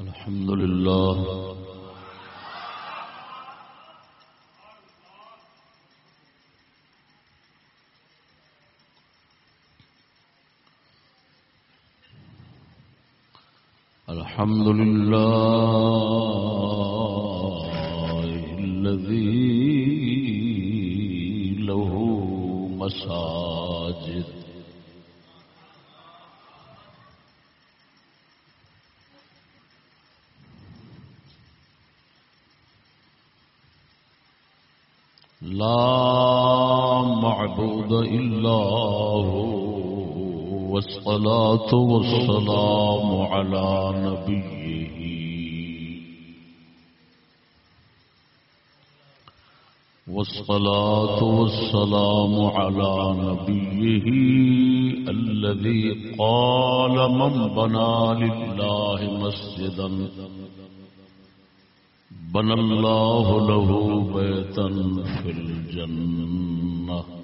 الحمد لله. الحمد لله. والسلام على نبيه. والصلاة والسلام على نبيه الذي قال من بنى لله مسجدا. بنى الله له بيتا في الجنة.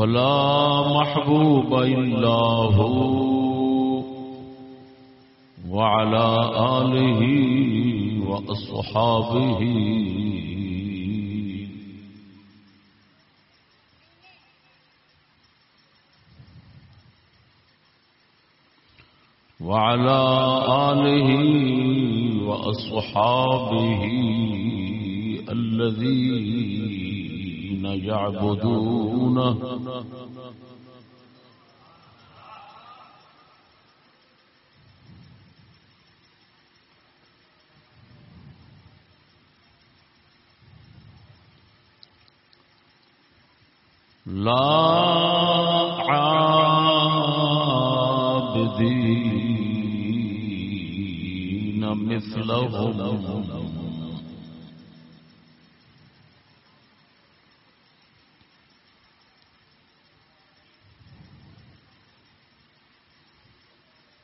ولا محبوب إلا هو. وعلى آله وأصحابه. وعلى آله وأصحابه الذين يعبدونه لا عابدين مثلهم.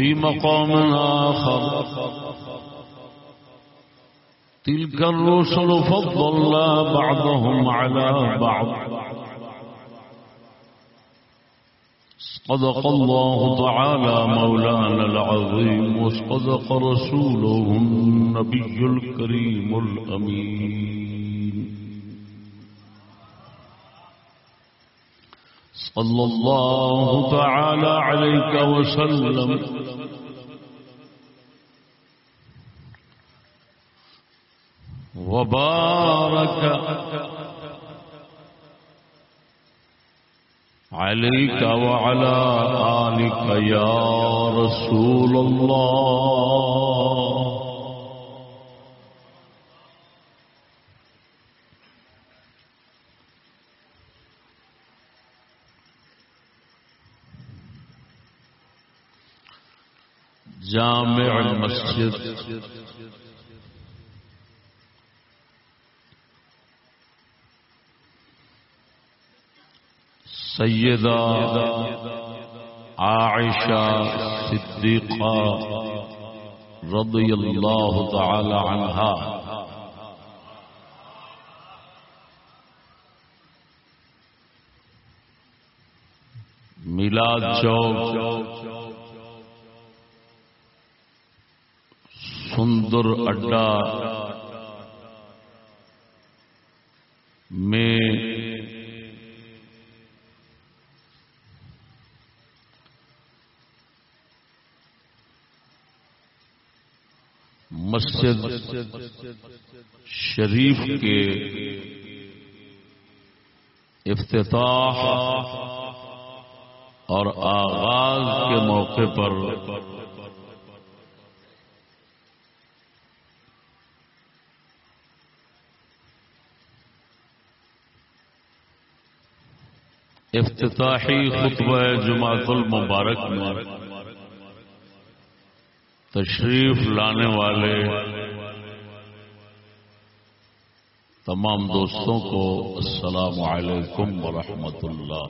وفي مقام آخر. تلك الرسل فضلنا بعضهم على بعض. صدق الله تعالى مولانا العظيم وصدق رسوله النبي الكريم الأمين. صلى الله تعالى عليك وسلم. وبارك عليك وعلى آلك يا رسول الله. جامع المسجد. سیدہ عائشہ صدیقہ رضی اللہ تعالی عنہا میلاد چوک سندر اڈا۔ میں مسجد شریف کے افتتاح اور آغاز کے موقع پر افتتاحی خطبہ جماعت المبارک میں تشریف لانے والے تمام دوستوں کو السلام علیکم ورحمۃ اللہ۔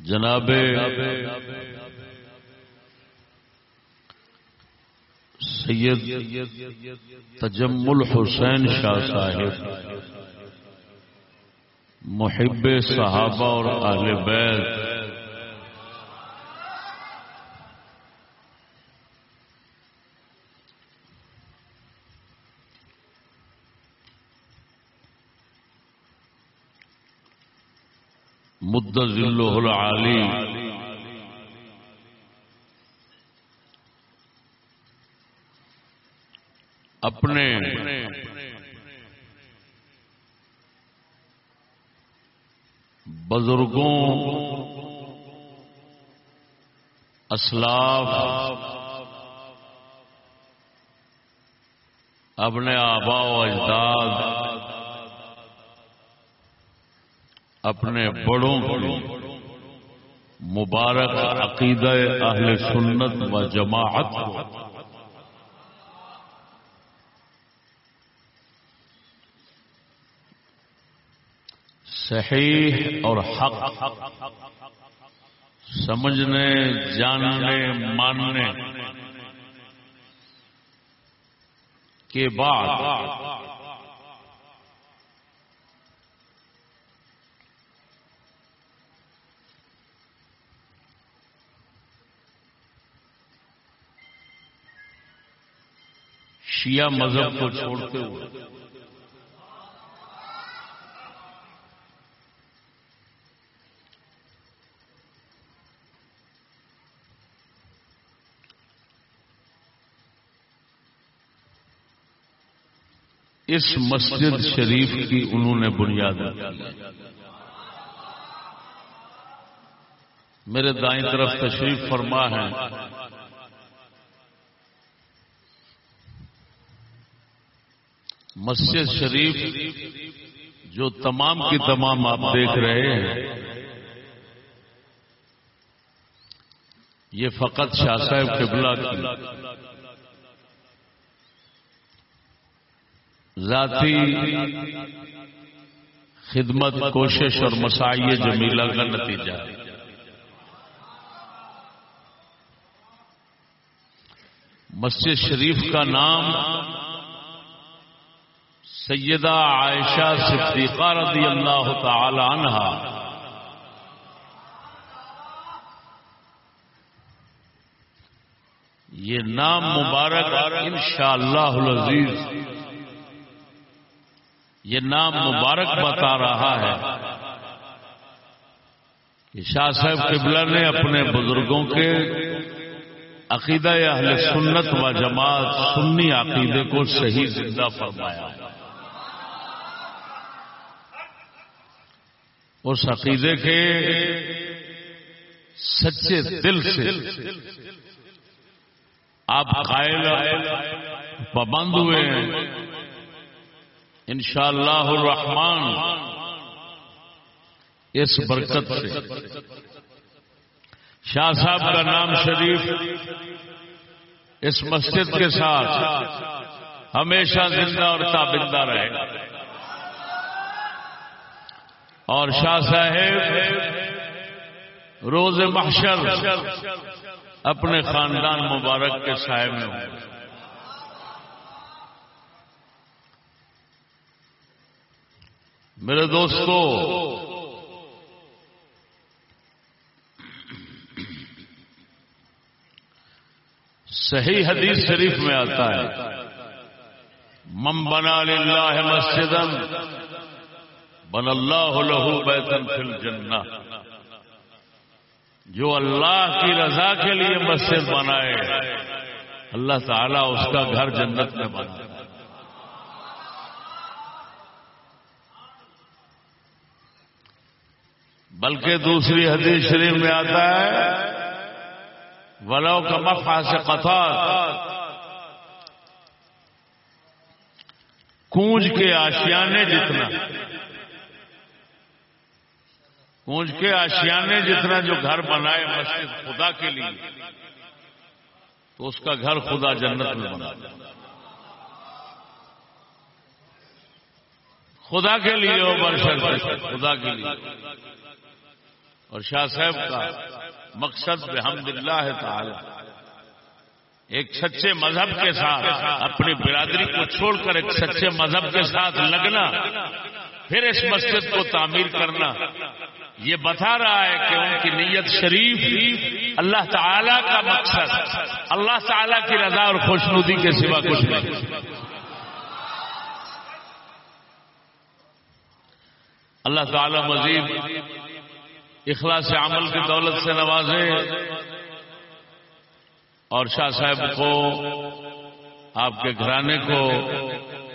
جناب سید تجمل حسین شاہ صاحب محب صحابہ اور اہل بیت۔ مد العالی۔ اپنے بزرگوں، اسلاف، اپنے آبا و اجداد، اپنے بڑوں، مبارک عقیدہ اہل سنت و جماعت صحیح اور حق۔ سمجھنے جاننے ماننے۔ کے بعد۔ شیعہ مذہب کو چھوڑتے ہوئے۔ اس مسجد شریف کی انہوں نے بنیاد میرے دائیں طرف تشریف فرما ہے۔ مسجد شریف جو تمام کی تمام آپ دیکھ رہے ہیں، یہ فقط شاہ صاحب قبلہ کی۔ ذاتی خدمت، کوشش اور مسائی جمیلہ کا نتیجہ مسجد شریف کا نام سیدہ عائشہ صدیقہ رضی اللہ تعالی عنہ۔ یہ نام مبارک انشاءاللہ العزیز یہ نام مبارک بتا رہا ہے۔ کہ شاہ صاحب قبلہ نے اپنے بزرگوں کے عقیدہ اہل سنت و جماعت سنی عقیدے کو صحیح زندہ فرمایا۔ اس عقیدے کے سچے دل سے آپ قائل پابند ہوئے ہیں۔ ان شاء اللہ الرحمان اس برکت سے. شاہ صاحب کا نام شریف اس مسجد کے ساتھ ہمیشہ زندہ اور تابندہ رہے اور شاہ صاحب روز محشر اپنے خاندان مبارک کے سائے میں ہوں میرے دوستو، صحیح حدیث شریف میں آتا ہے مم بنا للہ مسجدم بن اللہ لہو بیتن فل جنہ جو اللہ کی رضا کے لیے مسجد بنائے، اللہ تعالیٰ اس کا گھر جنت میں بنا بلکہ دوسری حدیث شریف میں آتا ہے، ولو کا مفا سے قطار کونج کے آشیانے جتنا۔ کونج کے آشیانے جتنا جو گھر بنائے مسجد خدا کے لیے، تو اس کا گھر خدا جنت میں بنا۔ خدا کے لیے ہو برشر خدا کے لیے۔ اور شاہ صاحب کا مقصد بحمد اللہ تعالی، ایک سچے مذہب کے ساتھ، اپنی برادری کو چھوڑ کر ایک سچے مذہب کے ساتھ لگنا، پھر اس مسجد کو تعمیر کرنا۔ یہ بتا رہا ہے کہ ان کی نیت شریف اللہ تعالی کا مقصد، اللہ تعالی کی رضا اور خوشنودی کے سوا کچھ نہیں۔ اللہ تعالی مزید اخلاص عمل کی دولت سے نوازے۔ اور شاہ صاحب کو، آپ کے گھرانے کو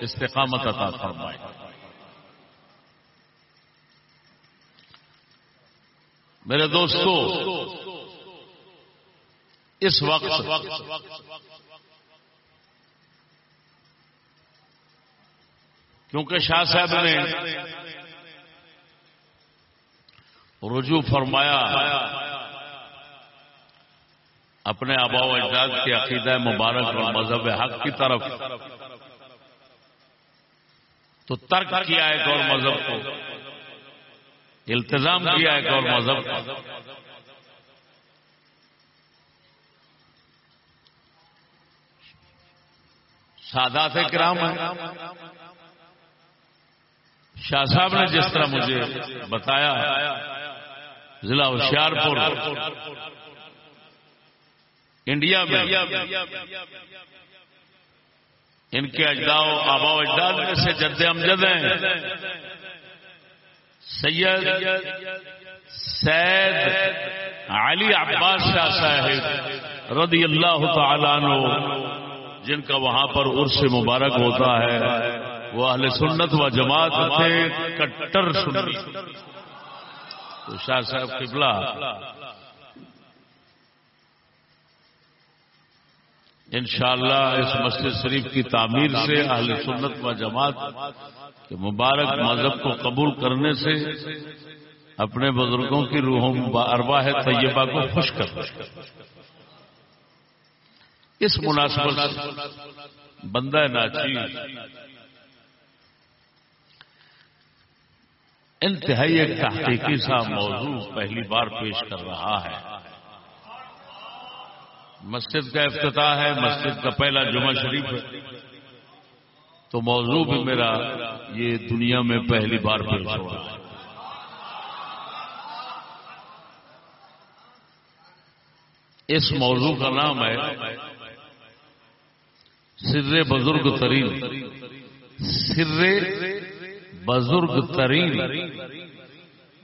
استقامت عطا فرمائے۔ میرے دوستو، اس وقت کیونکہ شاہ صاحب نے رجوع فرمایا، اپنے آبا و اجداد کے عقیدہ مبارک اور مذہب حق کی طرف تو ترک کیا ایک اور مذہب کو التظام کیا ایک اور مذہب کو۔ سادات کرام شاہ صاحب نے جس طرح مجھے بتایا ضلع ہوشیار پور انڈیا میں ان کے اجداؤ آبا اجداد میں سے جد امجد ہیں۔ سید سید علی عباس شاہ صاحب رضی اللہ تعالیٰ عنہ، جن کا وہاں پر عرس مبارک ہوتا ہے، وہ اہل سنت و جماعت تھے، کٹر سنی۔ تو شاہ صاحب قبلہ۔ انشاءاللہ اس مسجد شریف کی تعمیر سے اہل سنت و جماعت کے مبارک مذہب کو قبول کرنے سے اپنے بزرگوں کی روحوں ارواح طیبہ کو خوش کر۔ اس مناسبت بندہ ناچی انتہائی ایک تحقیقی سا موضوع پہلی بار پیش کر رہا ہے۔ مسجد کا افتتاح ہے، مسجد کا پہلا جمعہ شریف ہے۔ تو موضوع بھی میرا یہ دنیا میں پہلی بار پیش ہوا۔ ہے اس موضوع کا نام ہے سر بزرگ ترین۔ سر بزرگ ترین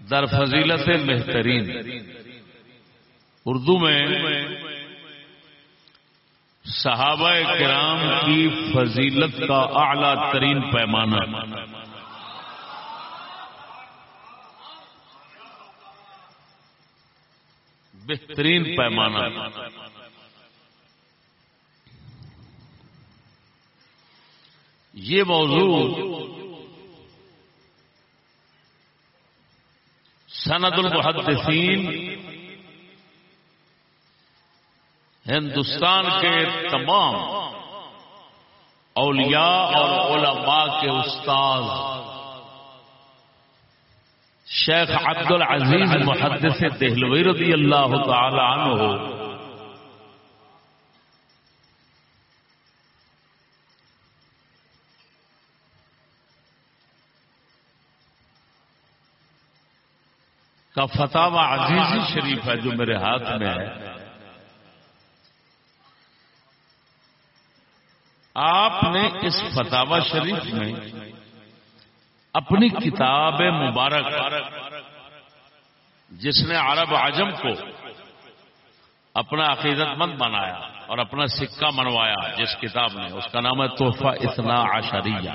در فضیلت بہترین۔ اردو میں صحابہ کرام کی فضیلت کا اعلی ترین پیمانہ۔ بہترین پیمانہ۔ یہ موضوع سند المحدثین ہندوستان کے تمام اولیاء اور علماء کے استاد شیخ عبد العزیز محدث دہلوی رضی اللہ تعالی عنہ کا فتح عزیزی شریف ہے جو میرے ہاتھ میں ہے۔ آپ نے اس فتح شریف میں اپنی کتاب مبارک جس نے عرب عجم کو اپنا عقیدت مند بنایا اور اپنا سکہ منوایا جس کتاب نے، اس کا نام ہے تحفہ اتنا عشریہ۔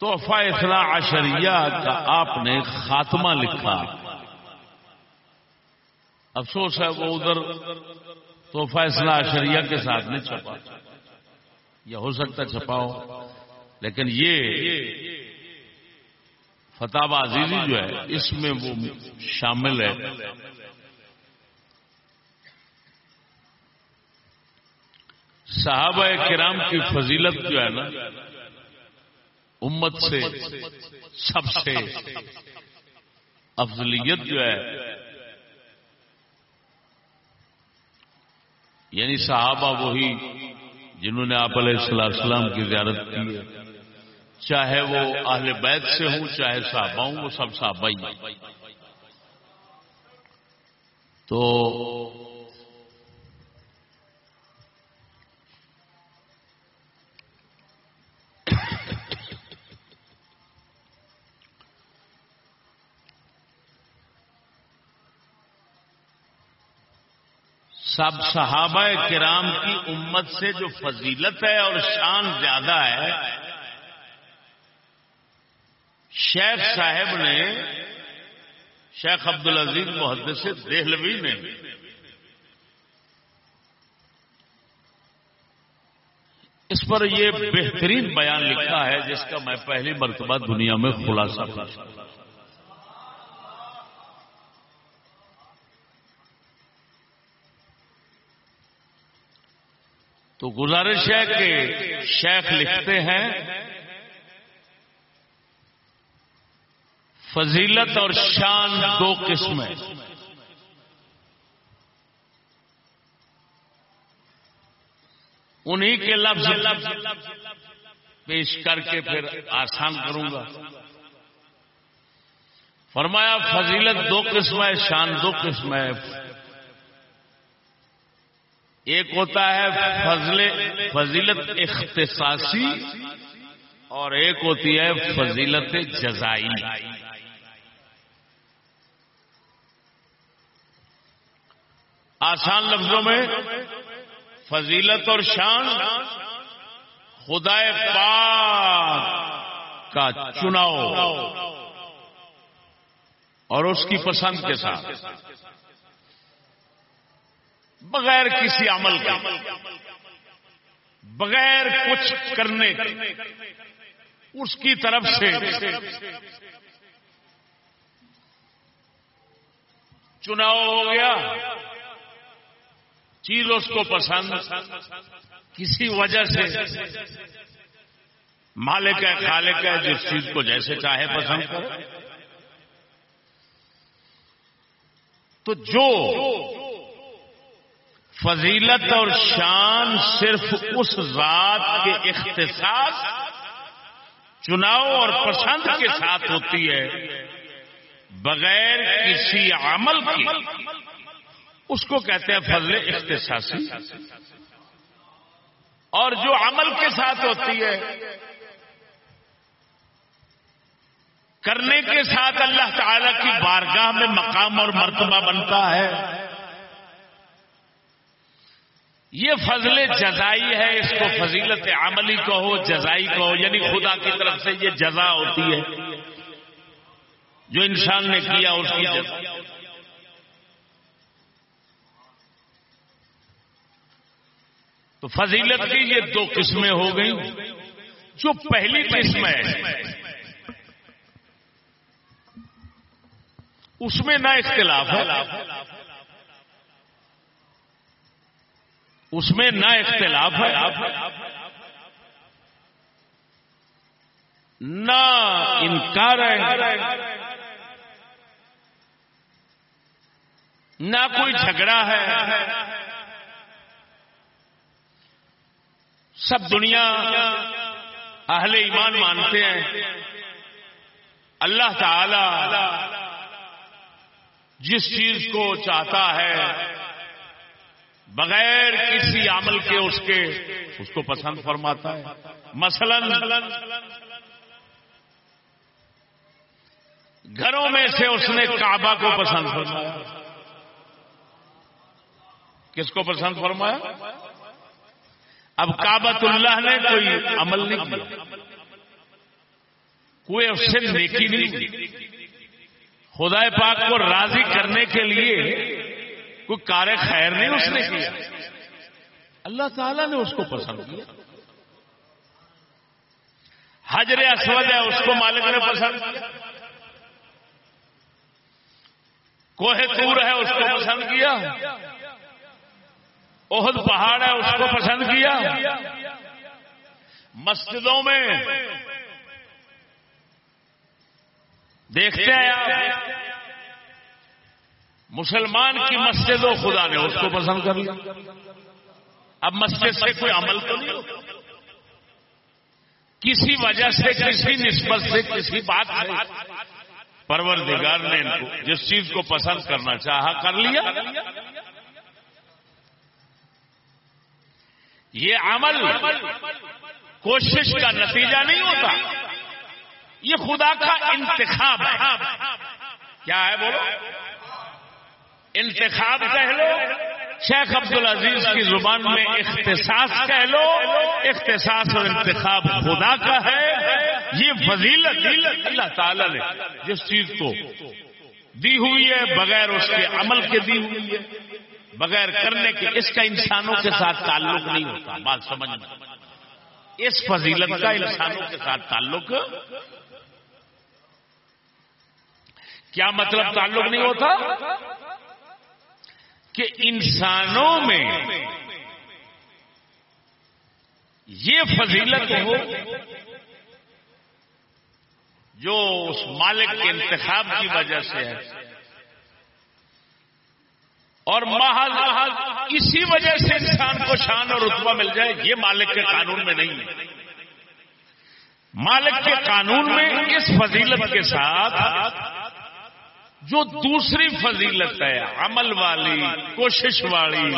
تحفہ اتنا عشریہ کا آپ نے خاتمہ لکھا۔ افسوس ہے وہ ادھر تو فیصلہ شریعہ کے ساتھ نہیں چھپا۔ یا ہو سکتا چھپاؤ، لیکن یہ فتح عزیزی جو ہے، اس میں وہ شامل ہے۔ صحابہ کرام کی فضیلت جو ہے نا امت سے سب سے افضلیت جو ہے یعنی صحابہ وہی جنہوں نے آپ علیہ السلام کی زیارت کی ہے۔ چاہے وہ اہل بیت سے ہوں، چاہے صحابہ ہوں، وہ سب صحابہ ہی تو سب صحابہ کرام کی امت سے جو فضیلت ہے اور شان زیادہ ہے، شیخ صاحب نے، شیخ عبد العزیز محدث دہلوی نے، اس پر یہ بہترین بیان لکھا ہے جس کا میں پہلی مرتبہ دنیا میں خلاصہ کر تو گزارش ہے کہ شیخ لکھتے ہیں، فضیلت اور شان دو قسم ہے انہی کے لفظ پیش کر کے پھر آسان کروں گا۔ فرمایا، فضیلت دو قسم ہے شان دو قسم ہے ایک ہوتا ہے فضل فضیلت اختصاصی اور ایک ہوتی ہے فضیلت جزائی۔ آسان لفظوں میں فضیلت اور شان خدا پاک کا چناؤ اور اس کی پسند کے ساتھ۔ بغیر کسی عمل کے، بغیر کچھ کرنے اس کی طرف سے چناؤ ہو گیا۔ چیز اس کو پسند، کسی وجہ سے۔ مالک ہے، خالق ہے، جس چیز کو جیسے چاہے پسند کرے۔ تو جو فضیلت اور شان صرف اس ذات کے اختصاص، چناؤ اور پسند کے ساتھ ہوتی ہے، بغیر کسی عمل کی اس کو کہتے ہیں فضل اختصاصی۔ اور جو عمل کے ساتھ ہوتی ہے، کرنے کے ساتھ اللہ تعالی کی بارگاہ میں مقام اور مرتبہ بنتا ہے۔ یہ فضل جزائی ہے، اس کو فضیلت عملی کہو، جزائی کہو یعنی خدا کی طرف سے یہ جزا ہوتی ہے، جو انسان نے کیا اس کی جزا۔ تو فضیلت کی یہ دو قسمیں ہو گئی جو پہلی قسم ہے، اس میں نہ اختلاف ہے۔ اس میں نہ اختلاف ہے۔ نہ انکار ہے۔ نہ کوئی جھگڑا ہے۔ سب دنیا اہل ایمان مانتے ہیں۔ اللہ تعالی جس چیز کو چاہتا ہے۔ بغیر کسی عمل کے اس کے اس کو پسند فرماتا ہے۔ مثلا، گھروں میں سے اس نے کعبہ کو پسند فرمایا۔ کس کو پسند فرمایا؟ اب کابت اللہ نے کوئی عمل نہیں کیا۔ کوئی اس سے نیکی نہیں خدا پاک کو راضی کرنے کے لیے کوئی کار خیر نہیں اس نے کیا؟ اللہ تعالیٰ نے اس کو پسند کیا۔ حجر اسود ہے اس کو مالک نے پسند کیا۔ کوہ تور ہے اس کو پسند کیا۔ عہد پہاڑ ہے اس کو پسند کیا۔ مسجدوں میں۔ دیکھتے ہیں آپ۔ مسلمان کی مسجد و خدا نے اس کو پسند کر لیا۔ اب مسجد سے کوئی عمل تو نہیں ہوتا کسی وجہ سے، کسی نسبت سے، کسی بات سے۔ پروردگار نے ان کو جس چیز کو پسند کرنا چاہا کر لیا۔ یہ عمل کوشش کا نتیجہ نہیں ہوتا۔ یہ خدا کا انتخاب ہے۔ کیا ہے بولو؟ انتخاب کہہ لو، شیخ عبد العزیز کی زبان میں اختصاص کہہ لو، اختصاص اور انتخاب خدا کا ہے۔ یہ فضیلت اللہ تعالی نے جس چیز کو دی ہوئی ہے، بغیر اس کے عمل کے دی ہوئی ہے، بغیر کرنے کے اس کا انسانوں کے ساتھ تعلق نہیں ہوتا۔ بات سمجھ میں۔ اس فضیلت کا انسانوں کے ساتھ تعلق کیا مطلب تعلق نہیں ہوتا؟ کہ انسانوں میں یہ فضیلت ہو جو اس مالک کے انتخاب کی وجہ سے ہے۔ اور محض محض اسی وجہ سے انسان کو شان اور رتبہ مل جائے، یہ مالک کے قانون میں نہیں۔ ہے مالک کے قانون میں اس فضیلت کے ساتھ جو دوسری فضیلت ہے، عمل والی، کوشش والی،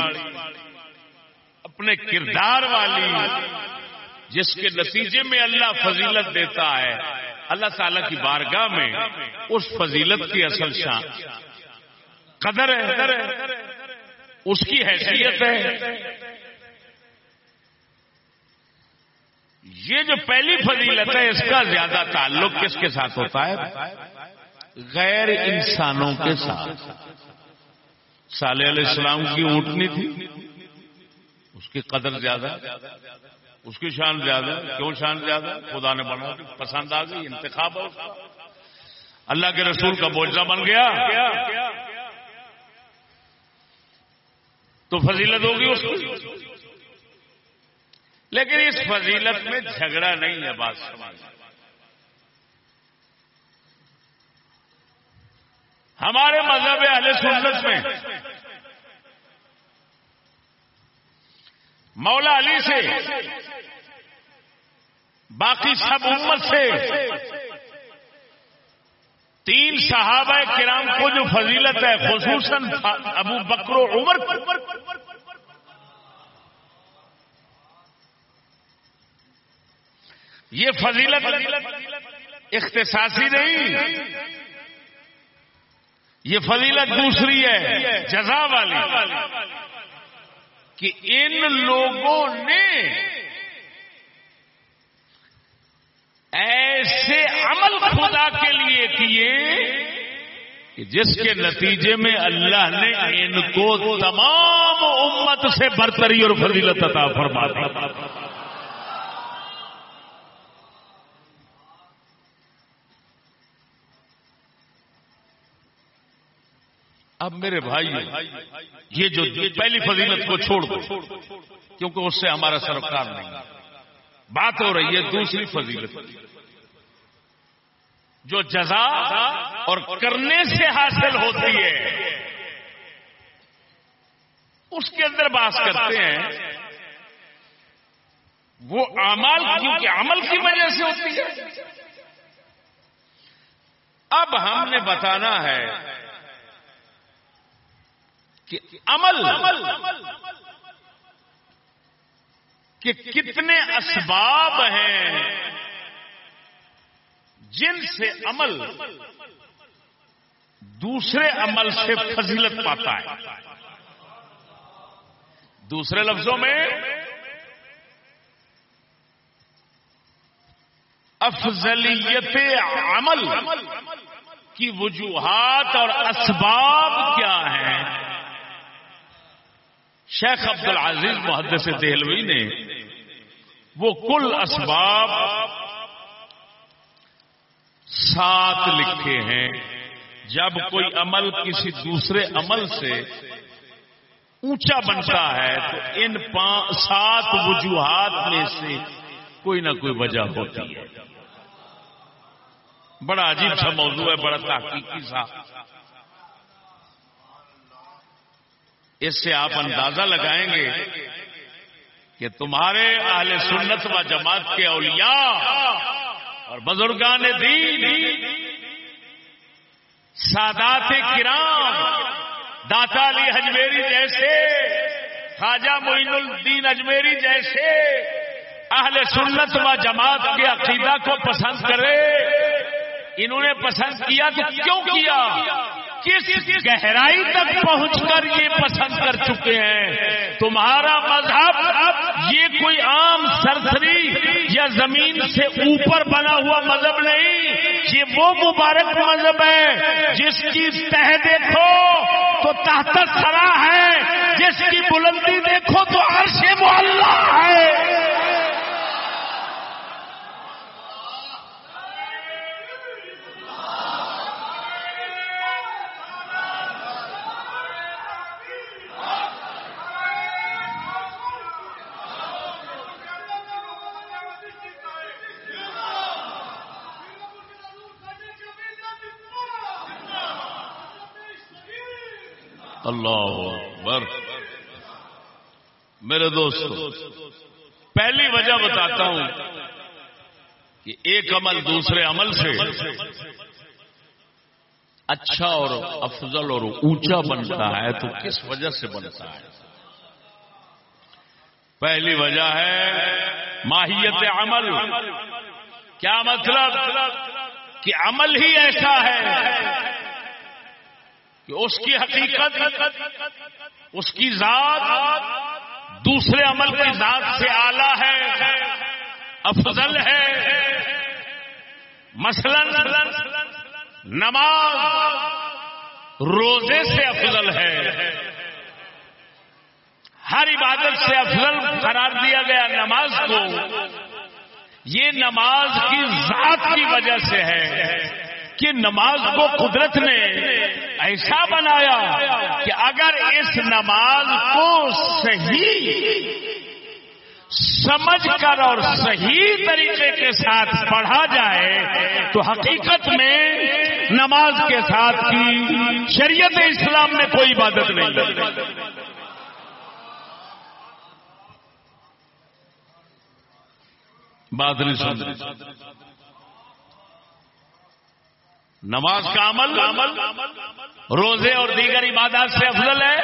اپنے کردار والی، جس کے نتیجے میں اللہ فضیلت دیتا ہے، اللہ تعالی کی بارگاہ میں اس فضیلت کی اصل شان۔ قدر ہے، اس کی حیثیت ہے۔ یہ جو پہلی فضیلت ہے، اس کا زیادہ تعلق کس کے ساتھ ہوتا ہے؟ غیر انسانوں کے ساتھ۔ صالح علیہ السلام کی اونٹنی تھی۔ اس کی قدر زیادہ اس کی شان زیادہ کیوں شان زیادہ خدا نے بنا پسند آ گئی، انتخاب ہو اللہ کے رسول کا بوجھا بن گیا۔ تو فضیلت ہوگی اس کی۔ لیکن اس فضیلت میں جھگڑا نہیں ہے، بات سمجھ۔ ہمارے مذہب اہل سنت میں مولا علی سے باقی سب امت سے تین صحابہ کرام کو جو فضیلت ہے، خصوصاً ابو بکرو عمر یہ فضیلت اختصاصی نہیں۔ یہ فضیلت دوسری ہے، جزا والی۔ کہ ان لوگوں نے ایسے عمل خدا کے لیے کیے کہ جس کے نتیجے میں اللہ نے ان کو تمام امت سے برتری اور فضیلت عطا فرما دی۔ اب میرے بھائی، یہ جو پہلی فضیلت کو چھوڑ دو، کیونکہ اس سے ہمارا سروکار نہیں۔ بات ہو رہی ہے دوسری فضیلت۔ جو جزا اور کرنے سے حاصل ہوتی ہے، اس کے اندر بات کرتے ہیں۔ وہ امال کیونکہ عمل کی وجہ سے ہوتی ہے۔ اب ہم نے بتانا ہے کہ عمل کہ کتنے اسباب ہیں جن سے عمل دوسرے عمل سے فضیلت پاتا ہے۔ دوسرے لفظوں میں افضلیت عمل کی وجوہات اور اسباب کیا ہیں؟ شیخ عبد العزیز محدث دہلوی نے وہ کل اسباب سات لکھے ہیں۔ جب کوئی عمل کسی دوسرے عمل سے اونچا بنتا ہے تو ان سات وجوہات میں سے کوئی نہ کوئی وجہ ہوتی ہے۔ بڑا عجیب سا موضوع ہے، بڑا تحقیقی سا۔ اس سے آپ اندازہ لگائیں گے کہ تمہارے اہل سنت و جماعت کے اولیاء اور بزرگان دین، سادات کرام داتا علی اجمیری جیسے، خواجہ معین الدین اجمیری جیسے اہل سنت و جماعت کے عقیدہ کو پسند کرے، انہوں نے پسند کیا تو کیوں کیا؟ کس گہرائی تک پہنچ کر یہ پسند کر چکے ہیں، تمہارا مذہب یہ کوئی عام سرسری یا زمین سے اوپر بنا ہوا مذہب نہیں، یہ وہ مبارک مذہب ہے جس کی تہ دیکھو تو تحت سرا ہے، جس کی بلندی دیکھو تو عرش معلّہ ہے۔ اللہ اکبر۔ میرے دوستو، پہلی وجہ بتاتا ہوں کہ ایک عمل دوسرے عمل سے اچھا اور افضل اور اونچا بنتا ہے تو کس وجہ سے بنتا ہے؟ پہلی وجہ ہے ماہیت عمل۔ کیا مطلب؟ کہ عمل ہی ایسا ہے کہ اس کی حقیقت، اس کی ذات دوسرے عمل کی ذات سے آلہ ہے، افضل ہے۔ مثلا، نماز روزے سے افضل ہے۔ ہر عبادت سے افضل قرار دیا گیا نماز کو۔ یہ نماز کی ذات کی وجہ سے ہے۔ کہ نماز کو قدرت نے ایسا بنایا کہ اگر اس نماز کو صحیح سمجھ کر اور صحیح طریقے کے ساتھ پڑھا جائے تو حقیقت میں نماز کے ساتھ کی شریعت اسلام میں کوئی عبادت نہیں بات نہیں سمجھ نماز کا عمل روزے اور دیگر عبادات سے افضل ہے۔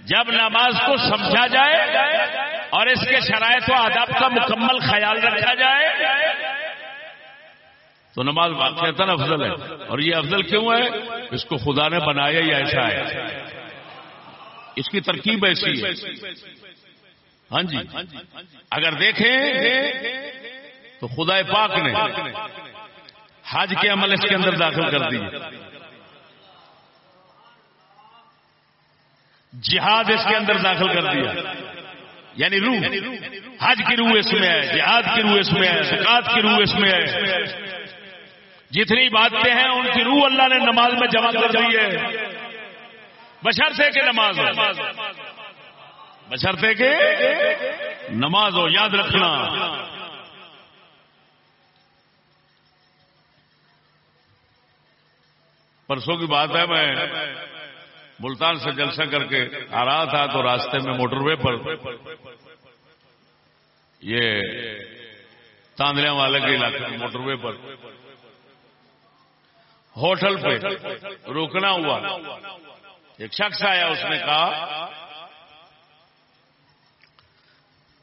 جب نماز کو سمجھا جائے اور اس کے شرائط و آداب کا مکمل خیال رکھا جائے، تو نماز واقع افضل ہے۔ اور یہ افضل کیوں ہے؟ اس کو خدا نے بنایا ہی ایسا ہے۔ اس کی ترکیب ایسی ہے۔ ہاں جی۔ اگر دیکھیں تو خدا پاک نے حج کے عمل اس کے اندر داخل کر دیے جہاد اس کے اندر داخل کر دیا۔ یعنی روح۔ حج کی روح اس میں ہے، جہاد کی روح اس میں ہے زکات کی روح اس میں ہے۔ جتنی باتیں ہیں، ان کی روح اللہ نے نماز میں جمع کر دی ہے۔ بشرتے کہ نماز ہو۔ بشرتے کہ نماز ہو، یاد رکھنا۔ پرسوں کی بات ہے، میں ملتان سے جلسہ کر کے آ رہا تھا تو راستے میں موٹر وے پر یہ تاندلیاں والے کے علاقے میں موٹر وے پر ہوٹل پہ روکنا ہوا۔ ایک شخص آیا، اس نے کہا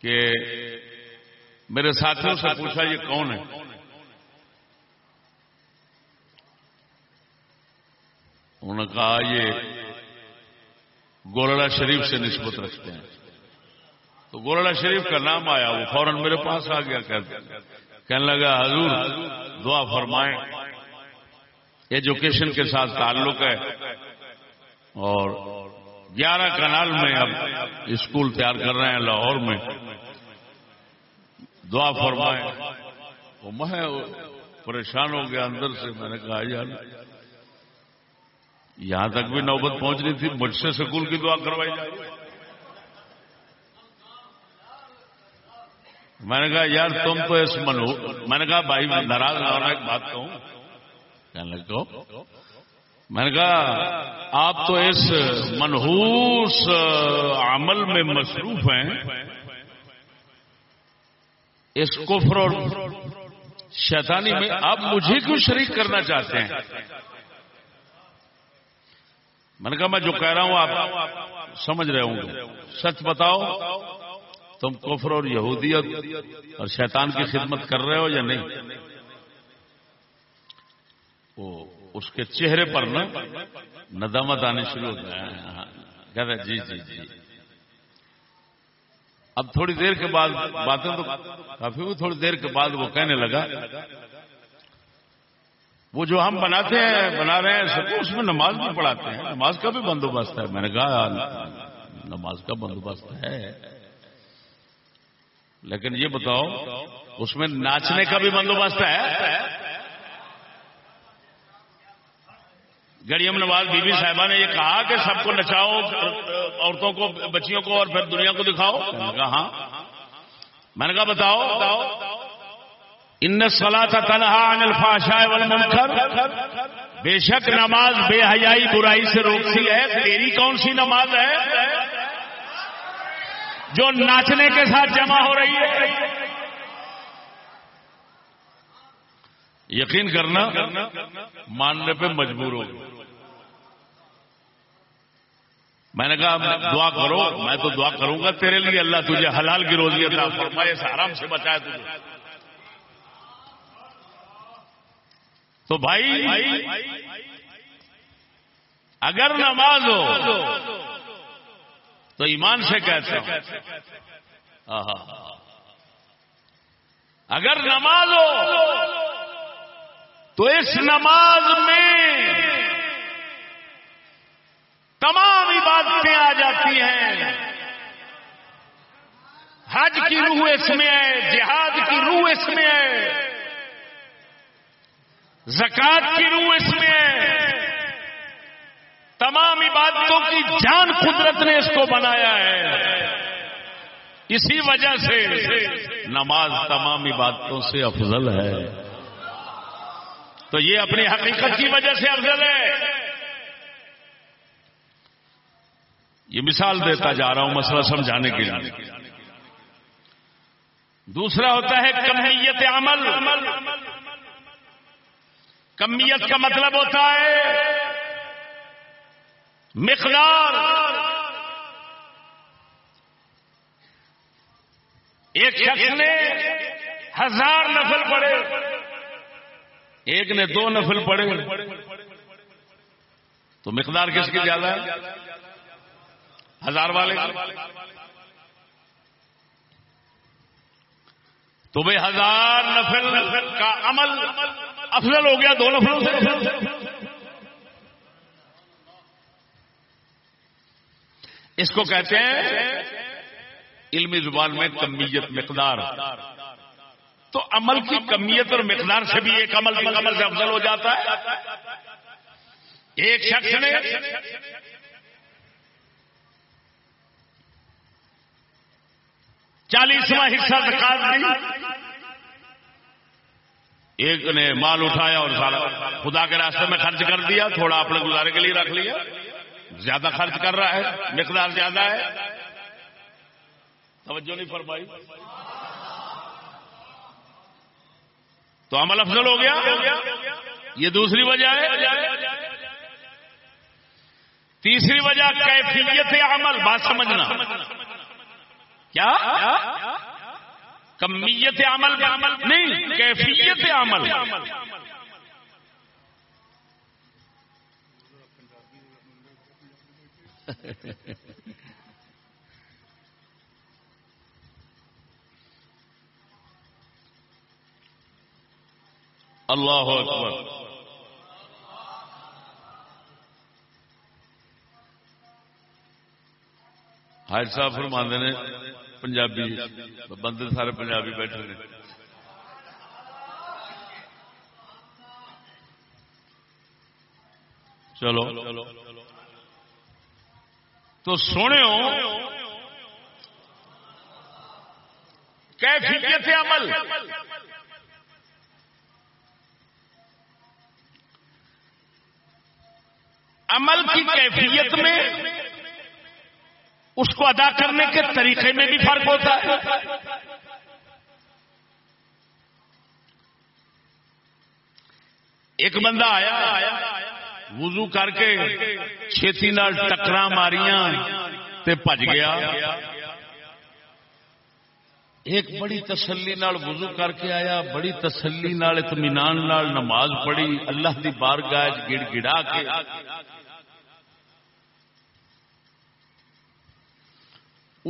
کہ میرے ساتھیوں سے پوچھا، یہ کون ہے؟ انہوں نے کہا یہ گولڑا شریف سے نسبت رکھتے ہیں۔ تو گولڑا شریف کا نام آیا، وہ فوراً میرے پاس آ گیا کہنے لگا، حضور، دعا فرمائیں۔ ایجوکیشن کے ساتھ تعلق ہے۔ اور گیارہ کنال میں اب اسکول تیار کر رہے ہیں لاہور میں۔ دعا فرمائیں۔ وہ میں پریشان ہو گیا اندر سے، میں نے کہا، یار یہاں تک بھی نوبت پہنچ رہی تھی، مجھ سے سکول کی دعا کروائی جائے میں نے کہا، یار، تم تو اس منو میں نے کہا، بھائی ناراض نہ ہونا ایک بات کہوں۔ کہنے لگا میں نے کہا، آپ تو اس منہوس عمل میں مصروف ہیں۔ اس کفر اور شیطانی میں آپ مجھے کیوں شریک کرنا چاہتے ہیں؟ میں نے کہا میں جو کہہ رہا ہوں آپ سمجھ رہے ہوں گے۔ سچ بتاؤ، تم کفر اور یہودیت اور شیطان کی خدمت کر رہے ہو یا نہیں؟ وہ اس کے چہرے پر نا ندامت آنے شروع ہو گئے ہاں، ہاں، ہاں، جی جی جی۔ اب تھوڑی دیر کے بعد باتیں تو کافی تھوڑی دیر کے بعد وہ کہنے لگا وہ جو ہم بناتے ہیں، بنا رہے ہیں، سب اس میں نماز بھی پڑھاتے ہیں۔ نماز کا بھی بندوبست ہے۔ میں نے کہا نماز کا بندوبست ہے۔ لیکن یہ بتاؤ، اس میں ناچنے کا بھی بندوبست ہے؟ گڑیم نواز بی بی صاحبہ نے یہ کہا کہ سب کو نچاؤ، عورتوں کو، بچیوں کو اور پھر دنیا کو دکھاؤ۔ کہا ہاں۔ میں نے کہا، بتاؤ۔ ان سلا تھا تنہا انل بے شک نماز بے حیائی برائی سے روکتی ہے۔ تیری کون سی نماز ہے؟ جو ناچنے کے ساتھ جمع ہو رہی ہے۔ یقین کرنا، ماننے پہ مجبور ہو۔ میں نے کہا دعا کرو، میں تو دعا کروں گا تیرے لیے۔ اللہ تجھے حلال کی روزی عطا فرمائے سے آرام سے بچایا تجھے۔ تو بھائی، اگر نماز ہو، تو ایمان سے کہتے ہیں اگر نماز ہو، تو اس نماز میں تمام عبادتیں آ جاتی ہیں۔ حج کی روح اس میں ہے، جہاد کی روح اس میں ہے۔ زکات کی روح اس میں ہے۔ تمام عبادتوں کی جان قدرت نے اس کو بنایا ہے۔ اسی وجہ سے نماز تمام عبادتوں سے افضل ہے۔ تو یہ اپنی حقیقت کی وجہ سے افضل ہے۔ یہ مثال دیتا جا رہا ہوں مسئلہ سمجھانے کے لیے۔ دوسرا ہوتا ہے کمیت عمل۔ کمیت کا مطلب ہوتا ہے مقدار۔ ایک شخص نے ہزار نفل پڑے ایک نے دو نفل پڑے تو مقدار کس کی زیادہ ہے؟ ہزار والے۔ تو بھائی ہزار نفل کا عمل۔ افضل ہو گیا دو نفلوں سے اس کو کہتے ہیں علمی زبان میں کمیت مقدار۔ تو عمل کی کمیت اور مقدار سے بھی ایک عمل عمل سے افضل ہو جاتا ہے۔ ایک شخص نے چالیسواں حصہ زکات دی۔ ایک نے مال اٹھایا اور سارا خدا کے راستے میں خرچ کر دیا، تھوڑا اپنے گزارے کے لیے رکھ لیا۔ زیادہ خرچ کر رہا ہے، مقدار زیادہ ہے۔ توجہ نہیں فرمائی۔ تو عمل افضل ہو گیا۔ یہ دوسری وجہ ہے۔ تیسری وجہ کیفیت عمل، بات سمجھنا۔ کیا؟ کمیت عمل نہیں کیفیت عمل۔ اللہ اکبر۔ حاج صاحب فرماندے نے پنجابی بندے سارے پنجابی بیٹھے نے چلو تو سونے کیفیت عمل عمل کی کیفیت میں اس کو ادا کرنے کے طریقے میں بھی فرق ہوتا ہے۔ ایک بندہ آیا، وضو کر کے چھتی نال ٹکرا ماریاں تے پج گیا۔ ایک بڑی تسلی نال وضو کر کے آیا، بڑی تسلی نال اطمینان نال نماز پڑھی، اللہ دی بارگاہ گڑ گڑا کے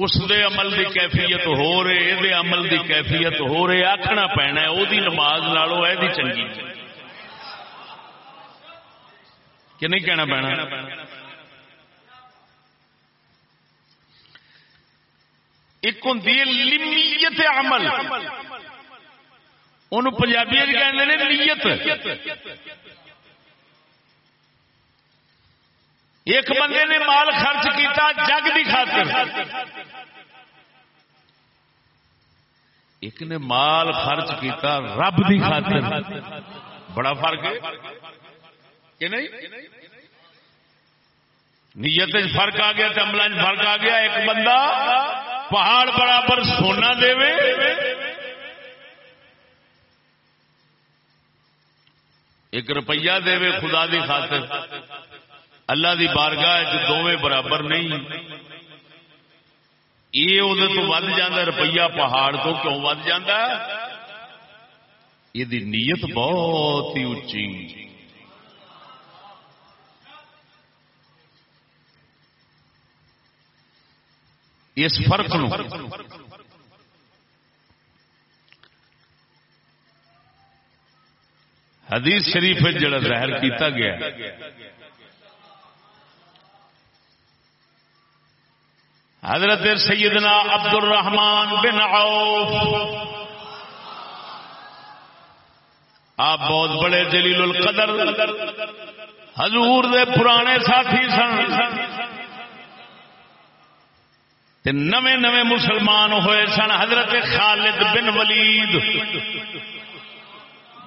اس دے عمل دی کیفیت ہو رہے، یہ عمل دی کیفیت ہو رہے آخنا پینا ہے وہ نماز نالو یہ چنگی۔ کہ نہیں کہنا پینا؟ ایک ہوں لمیت عمل۔ ان پنجابی کہ نیت ایک بندے نے مال خرچ کیتا جگ کی خاطر۔ ایک نے مال خرچ کیتا رب کی خاطر۔ بڑا فرق ہے۔ کہ نہیں؟ نیت فرق آ گیا عمل فرق آ گیا۔ ایک بندہ پہاڑ برابر سونا دے۔ ایک روپیہ دے خدا دی خاطر۔ اللہ دی بارگاہ دونوں برابر نہیں۔ یہ وہ ود جا روپیہ پہاڑ تو کیوں ود جا یہ نیت بہت ہی اچھی اس فرق نو۔ حدیث شریف جڑا ظاہر کیتا گیا۔ حضرت سیدنا عبد الرحمان بن عوف۔ آپ بہت بڑے جلیل القدر حضور دے پرانے ساتھی سن۔ نوے نوے مسلمان ہوئے سن حضرت خالد بن ولید۔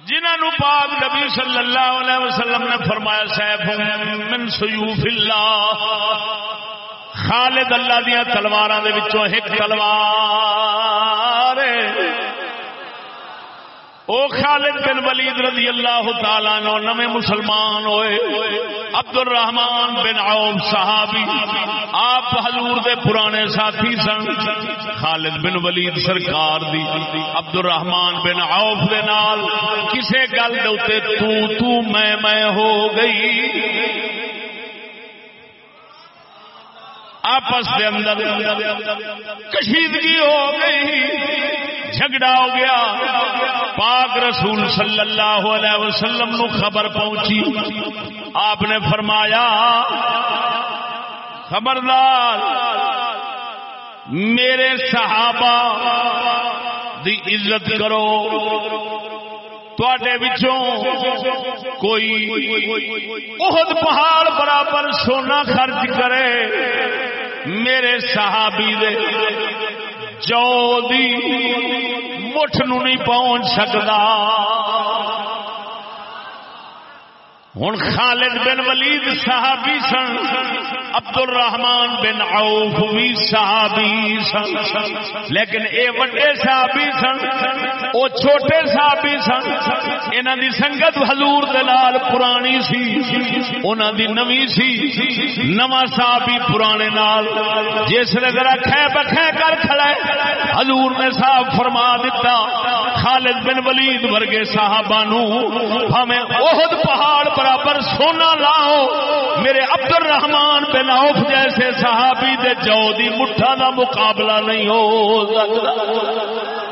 جنہوں پاک نبی صلی اللہ علیہ وسلم نے فرمایا، سیف من سیوف اللہ۔ خالد اللہ دیا تلوار ایک تلوار او خالد بن ولید رضی اللہ تعالی نو نمے مسلمان ہوئے۔ عبد الرحمان بن عوف صحابی۔ آپ حضور دے پرانے ساتھی سن۔ خالد بن ولید سرکار دی۔ عبد الرحمان بن عوف دے نال کسے گل دے تو تو میں میں ہو گئی۔ آپس دے اندر کشیدگی ہو گئی، جھگڑا ہو گیا۔ پاک رسول صلی اللہ علیہ وسلم نو خبر پہنچی۔ آپ نے فرمایا، خبردار، میرے صحابہ دی عزت کرو۔ کوئی بہت پہاڑ برابر سونا خرچ کرے۔ میرے صحابی دے جو دی مٹھ نو نہیں پہنچ سکتا ہوں خالد بن ولید صحابی سن عبد الرحمان بن عوف بھی صحابی سن۔ لیکن اے وڈے صحابی سن، او چھوٹے صحابی سن، انہاں دی سنگت حضور دے نال پرانی سی، انہاں دی نوی سی، نواں صحابی پرانے نال۔ جس نے ذرا کھے بکھے کر کھڑے حضور نے صاحب فرما دیتا خالد بن ولید ورگے صحابہ نو ہمیں احد پہاڑ برابر سونا لاؤ۔ میرے عبد الرحمان بن عوف جیسے صحابی دے جو دی مٹھا دا مقابلہ نہیں ہو سکتا۔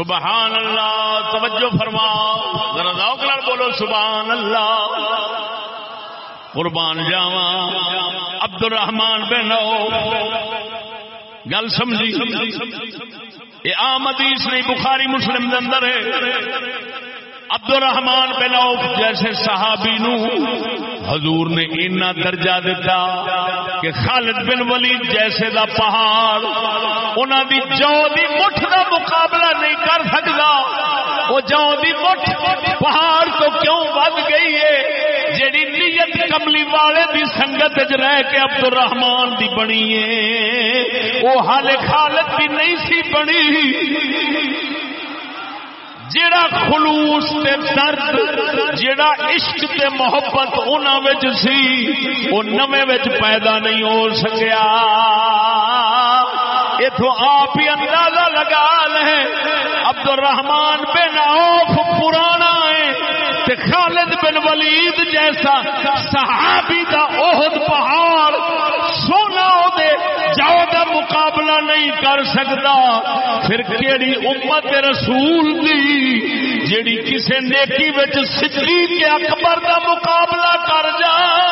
سبحان اللہ توجہ فرما ذرا ذوق نال بولو سبحان اللہ قربان جاوا عبد الرحمان بن گل سمجھی؟ یہ آم حدیث نہیں، بخاری مسلم دے اندر ہے۔ عبد الرحمان بن عوف جیسے صحابی نو حضور نے اتنا درجہ دیتا کہ خالد بن ولید جیسے دا پہاڑ انہوں دی جو دی مٹھ مقابلہ نہیں کر سکتا۔ وہ جو دی مٹھ پہاڑ تو کیوں ود گئی ہے؟ جیڑی نیت کملی والے دی سنگت رہ کے عبد الرحمان دی بنی ہے۔ وہ حال خالد بھی نہیں سی بنی۔ جیڑا خلوص تے درد، جیڑا عشق تے محبت انہوں سی، وہ نویں پیدا نہیں ہو سکیا۔ اتو آپ ہی اندازہ لگا لے عبد الرحمان بن عوف پرانا ہے تے خالد بن ولید جیسا صحابی دا عہد پہاڑ سونا دے جاؤ دا مقابلہ نہیں کر سکتا۔ پھر کیڑی امت رسول دی جیڑی کسے نیکی وچ صدیق اکبر دا مقابلہ کر جائے۔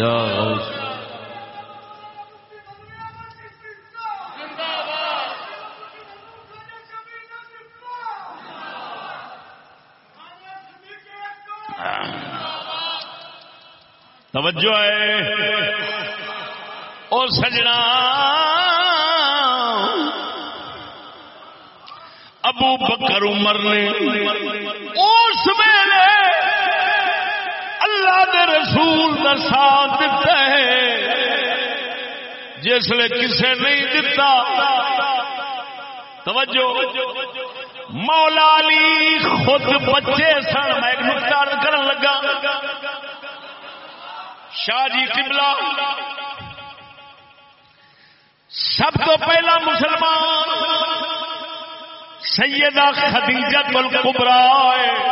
یا توجہ ہے۔ اور سجنا۔ ابو بکر عمر نے۔ اس ویلے اللہ دے رسول کا ساتھ دیتا ہے۔ جس کسے نہیں دتا۔ توجہ۔ مولا علی خود بچے سن۔ میں ایک نقطہ کرن لگا۔ شاہ جی قبلہ۔ سب تو پہلا مسلمان سیدہ خدیجہ الکبرا ہے۔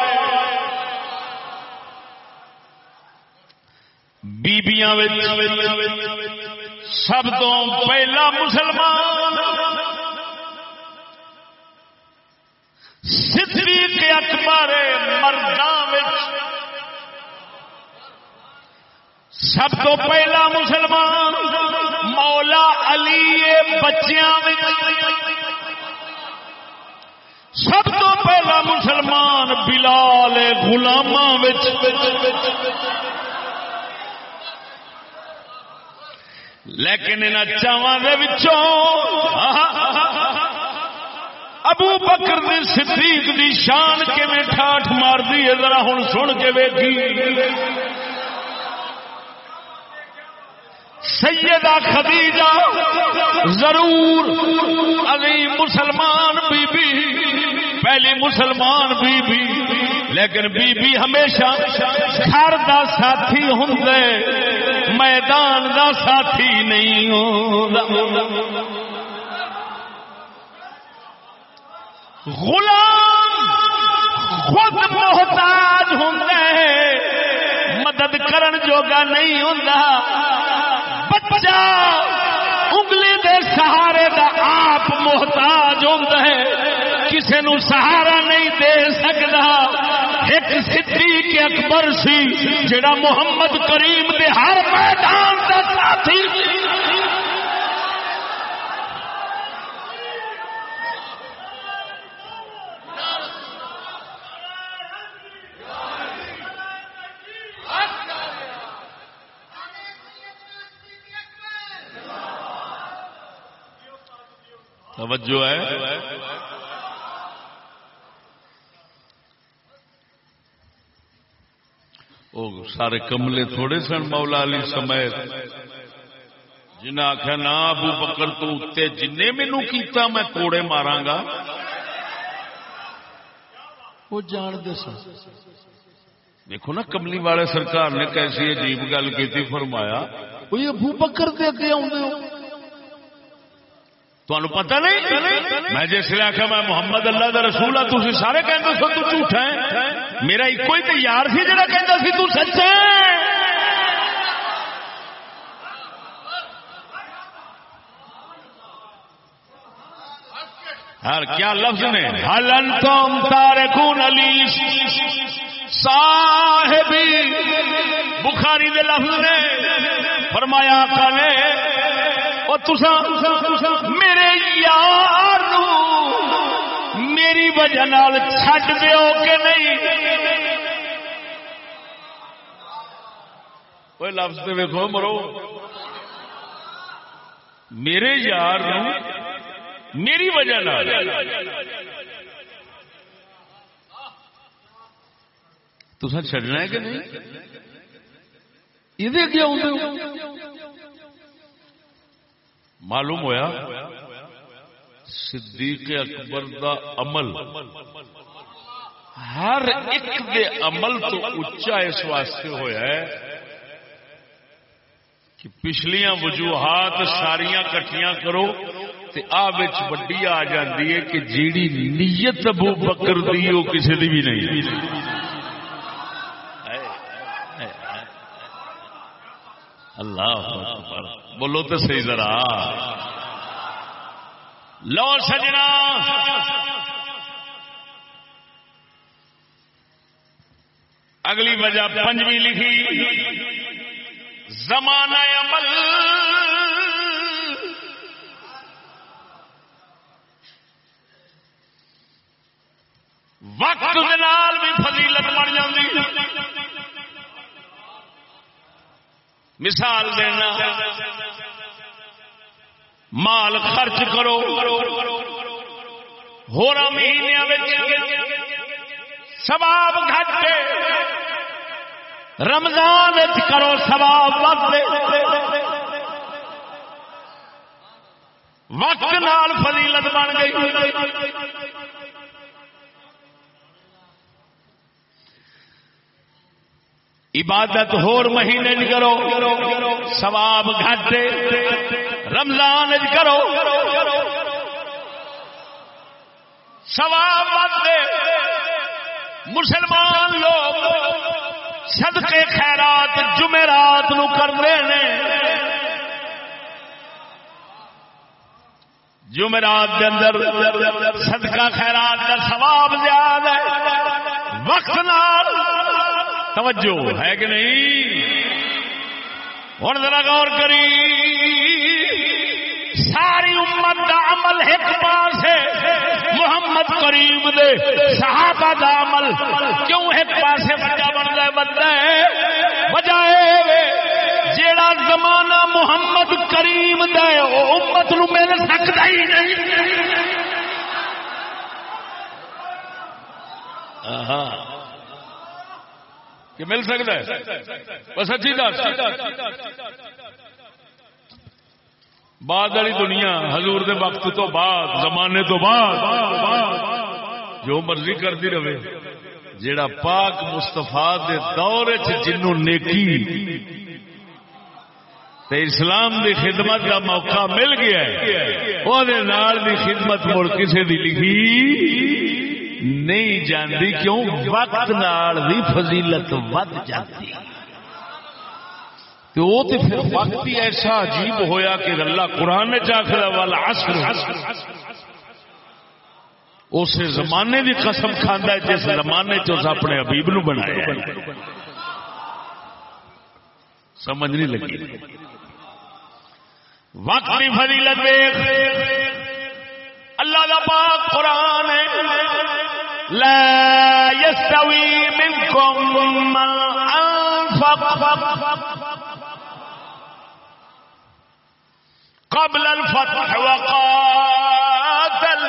بیبیاں سب تو پہلا مسلمان ستری کے اکبر مردان سب تو پہلا مسلمان مولا علی بچیاں سب تو پہلا مسلمان بلال گلاما لیکن ان چاواں ابو بکر دی صدیق دی شان کے ٹھاٹ ماردی ہے؟ ذرا ہوں سن کے ویکھی۔ سیدہ خدیجہ ضرور علی مسلمان بی بی پہلی مسلمان بی بی لیکن بی بی ہمیشہ گھر دا ساتھی ہوں میدان دا ساتھی نہیں غلام خود محتاج ہوں مدد کرن جوگا نہیں ہوں بچہ انگلی دے سہارے دا آپ محتاج ہوں کسی نو سہارا نہیں دے سکتا ایک صدیق اکبر سی جڑا محمد کریم دے ہر میدان کا ساتھی۔ توجہ ہے۔ وہ سارے کملے تھوڑے سن مولا علی سمیت۔ جنہیں آخیا نہ ابو بکر تو اتنے جن مینو کیتا میں کوڑے مارا گا۔ وہ جان دے سن۔ دیکھو نا کملی والے سرکار نے کیسی عجیب گل کی فرمایا وہ ابو بکر کے اگے آدھے ہو۔ تمہیں پتا نہیں؟ میں جس لیے آخیا میں محمد اللہ کا رسول ہوں تھی سارے کہتے سو تو جھوٹ ہے۔ میرا ایک ہی تو یار سی جا کہتا سی، تو سچ ہر کیا لفظ نے؟ ہلن تم تارے کون علی صاحبی، بخاری دے لفظ نے۔ فرمایا کالے میرے یار میری وجہ چڈ دو کہ نہیں؟ کوئی لفظ ویکو مرو۔ میرے یار میری وجہ تصا چڈنا ہے کہ نہیں؟ یہ معلوم ہویا؟ صدیق اکبر دا عمل، ہر ایک دے عمل تو اچا اس واسطے ہویا ہے کہ پچھلیاں وجوہات ساریاں کٹیاں کرو تے آ وڈی آ جاندی ہے کہ جیڑی نیت ابو بکر دی، وہ کسی دی بھی نہیں۔ اللہ بولو تو صحیح ذرا۔ لو سجنا۔ اگلی وجہ پنجویں لکھی۔ زمانہ عمل۔ وقت بھی فضیلت بن جاتی مثال دینا۔ مال خرچ کرو۔ ہورا مہینے سباب گھٹ رمضان کرو سباب وقت نال فضیلت بن گئی۔ عبادت ہور مہینے کرو سواب گھٹ، رمضان کرو۔ سواب مت مسلمان لوگ صدقے خیرات جمعرات نو کرتے ہیں جمعرات کے اندر صدقہ خیرات کا سواب زیادہ ہے۔ وقت نال توجہ ہے کہ نہیں؟ ہوں ذرا غور کری۔ ساری امت دا عمل ایک پاس ہے۔ محمد کریم دے صحابہ دا عمل کیوں ایک پاس بچہ بنتا ہے بنتا ہے بجائے جیڑا زمانہ محمد کریم دے وہ امت نو مل سکتا ہی نہیں۔ ہاں کہ مل سکتا ہے۔ بس اچھی دس۔ بعد والی دنیا حضور دے وقت تو بعد، زمانے تو بعد۔ جو مرضی کرتی رہے۔ جیڑا پاک مستفا دے دور جنوں نیکی تے اسلام دی خدمت کا موقع مل گیا ہے وہ خدمت مڑ کسی دی لکھی نہیں جانتی کیوں؟ وقت نال بھی فضیلت ود جاتی۔ تو وہ تو پھر وقت ہی ایسا عجیب ہویا کہ اللہ قرآن چاخلا والا عصر اس زمانے کی قسم کھانا ہے جس زمانے چ اپنے حبیب نو بنایا سمجھ نہیں لگی۔ وقت کی فضیلت اللہ کا پاک قرآن ہے۔ لا يستوي منكم من أنفق قبل الفتح وقاتل.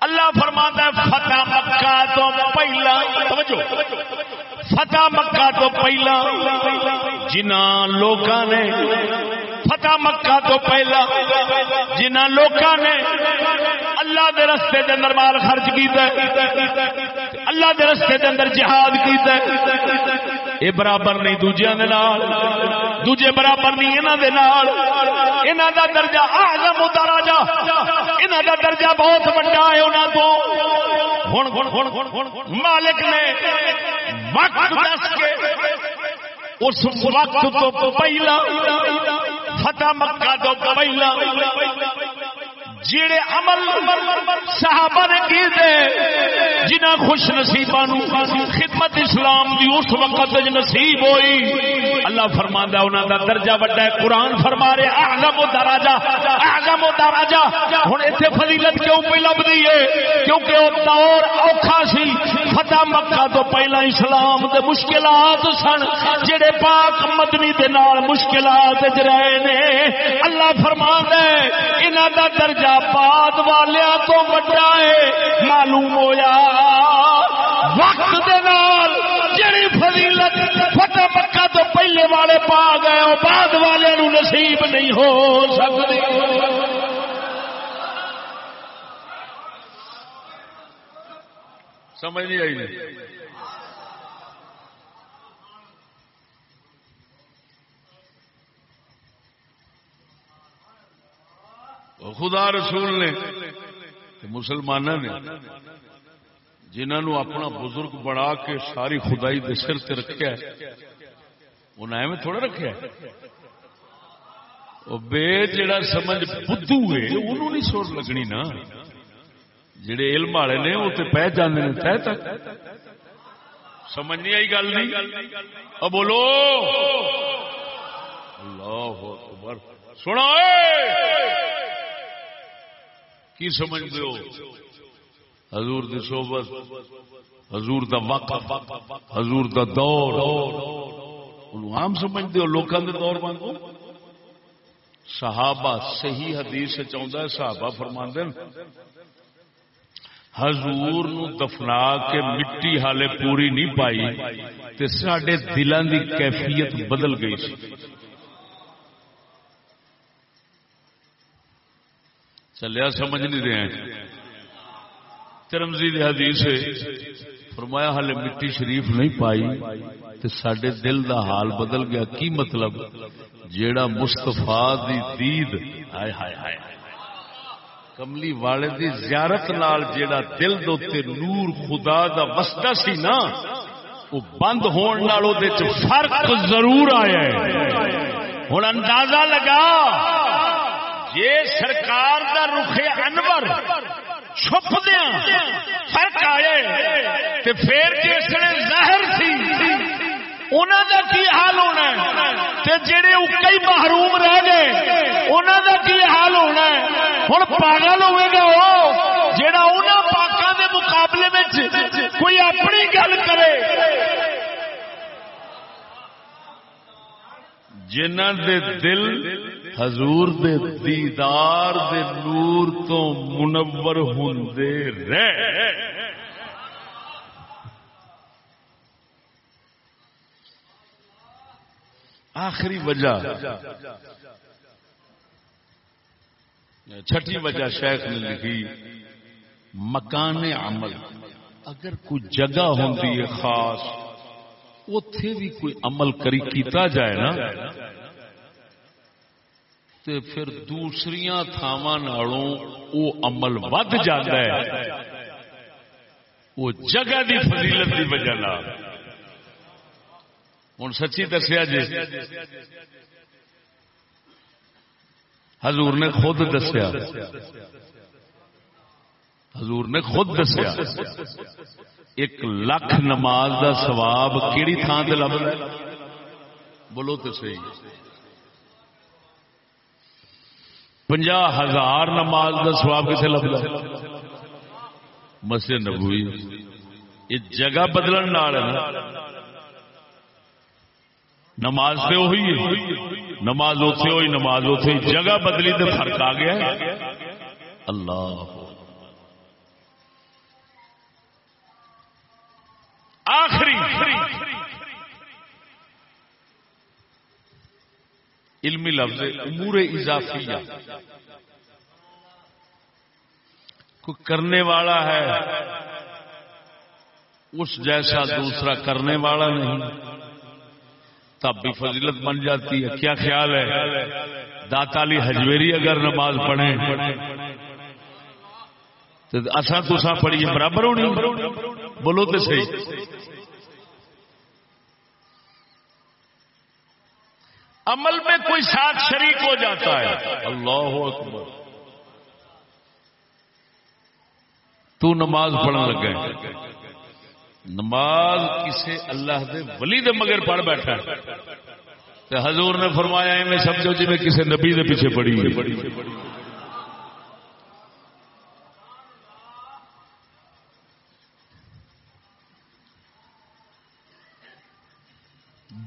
اللہ فرماتا ہے، فتح مکہ تو پہلا، توجہ، فتح مکہ تو پہلا جنہ لوگوں نے فتح مکہ تو پہلا جنہ لوگوں نے اللہ دے رستے دے اندر مال خرچ کیتا ہے، اللہ دے رستے دے اندر جہاد کیتا ہے۔ اے برابر نہیں دوجیاں دے نال، دوجے برابر نہیں انہاں دے نال۔ انہاں دا درجہ اعظم درجہ، انہاں دا درجہ بہت بڑا ہے انہاں تو ہن ہن، مالک نے وقت دس کے اس وقت تو پہلا فتح مکہ تو پہلا جڑے عمل صحابہ نے کی دے جنہ خوش نصیبہ خدمت اسلام دی اس وقت وچ نصیب ہوئی، اللہ فرما انہوں دا درجہ وڈا ہے۔ قرآن فرما رہے آگم و دراجا آگم و دراجا ہوں اتنے فضیلت کیوں پہ لبھی ہے؟ کیونکہ وہ دور اوکھا سی فتح مکہ تو پہلا اسلام دے مشکلات سن، جڑے پاک مدنی دے نال مشکلات رہے نے۔ اللہ فرما دے انہوں دا درجہ بعد والیا تو بڑا ہے۔ معلوم ہویا، وقت دے نال جڑی فضیلت فتح مکہ تو پہلے والے پا گئے وہ بعد والے نو نصیب نہیں ہو سکتی سمجھ نہیں آئی جی۔ نہیں خدا رسول نے مسلمان نے جنہوں اپنا بزرگ بڑا کے ساری خدائی دے سر سے رکھا انہیں ایویں تھوڑا رکھا بے جڑا سمجھ بدھو ہے، انہوں نہیں سور لگنی نا۔ جڑے علم والے نے وہ تو پہ جانے تہ تک۔ سمجھ آئی گل نہیں۔ اب بولو۔ اللہ اکبر۔ سنا کی سمجھ دو حضور دی صحبت، حضور دا وقت، حضور دا دور۔ عام سمجھ دو لوگوں دے دور مانگو صحابہ صحیح حدیث چاہتا ہے، صحابہ فرما حضور نو دفنا کے مٹی حالے پوری نہیں پائی تے ساڈے دلان دی کیفیت بدل گئی سی۔ چلیا سمجھ نہیں رہے ترمزی حدیث فرمایا ہال مٹی شریف نہیں پائی تو سڈے دل دا حال بدل گیا۔ کی مطلب؟ جیڑا مستفا دی دید۔ ہائے ہائے ہائے۔ کملی والے دی زیارت نال جیڑا دل دوتے نور خدا دا وسطہ سی نا وہ بند ہون نال دے چ فرق ضرور آیا ہے۔ ہوں اندازہ لگا یہ سرکار دا رخ انور چھپ دیا فرق آئے تے پھر جس نے ظاہر سی انہوں دا کی حال ہونا ہے؟ تے جڑے اکئی محروم رہ گئے انہوں دا کی حال ہونا ہے؟ ہوں پاگل ہوئے گا وہ جڑا انہوں پاکوں دے مقابلے میں کوئی اپنی گل کرے۔ جنہ دے دل حضور دے دیدار دے نور تو منور ہندے رہ آخری وجہ۔ چھٹی وجہ شیخ نے لکھی، مکان عمل۔ اگر کوئی جگہ ہوتی ہے خاص اتے بھی کوئی عمل کری کیتا جائے نا، تے پھر دوسری تھاواں وہ عمل ود جاتا ہے۔ وہ جگہ دی فضیلت کی وجہ ہوں سچی دسیا جی۔ حضور نے خود دسیا۔ حضور نے خود دسیا۔ ایک لاکھ نماز دا سواب کیڑی تھان سے لب بولو تو صحیح۔ پنجا ہزار نماز کا سواب کتنے لگتا مسجد نبوی۔ یہ جگہ بدلن نماز سے ہوئی نماز اتے ہوئی، نماز اتے جگہ بدلی تو فرق آ گیا اللہ۔ آخری۔ علمی لفظ امور اضافیہ۔ کوئی کرنے والا ہے، اس جیسا دوسرا کرنے والا نہیں۔ تب بھی فضیلت بن جاتی ہے۔ کیا خیال ہے؟ داتالی ہجویری اگر نماز پڑھیں اصا تسا پڑھیے برابر ہونی؟ بولو تو صحیح۔ عمل میں کوئی ساتھ شریک ہو جاتا ہے۔ اللہ اکبر۔ تو نماز پڑھنے لگا نماز کسی اللہ دے ولی دے مگر پڑھ بیٹھا تو حضور نے فرمایا میں سمجھو جی میں کسی نبی دے پیچھے پڑھی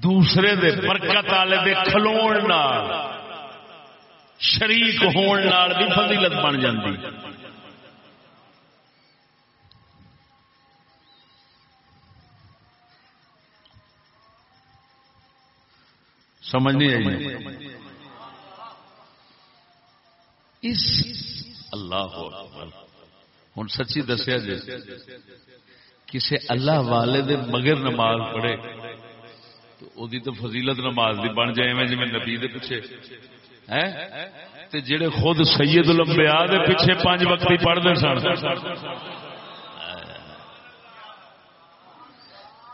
دوسرے دے برکت والے دے کھلون شریک ہون بھی فضیلت بن جاتی سمجھ نہیں آئی۔ اس اللہ ہوں سچی دسیا جی کسی اللہ والے دے مگر نماز پڑھے تو تو فضیلت نماز دی بن جائے میں جی نبی دے پیچھے۔ تے جڑے خود سید الانبیاء دے پیچھے پانچ وقت ہی پڑھتے سن۔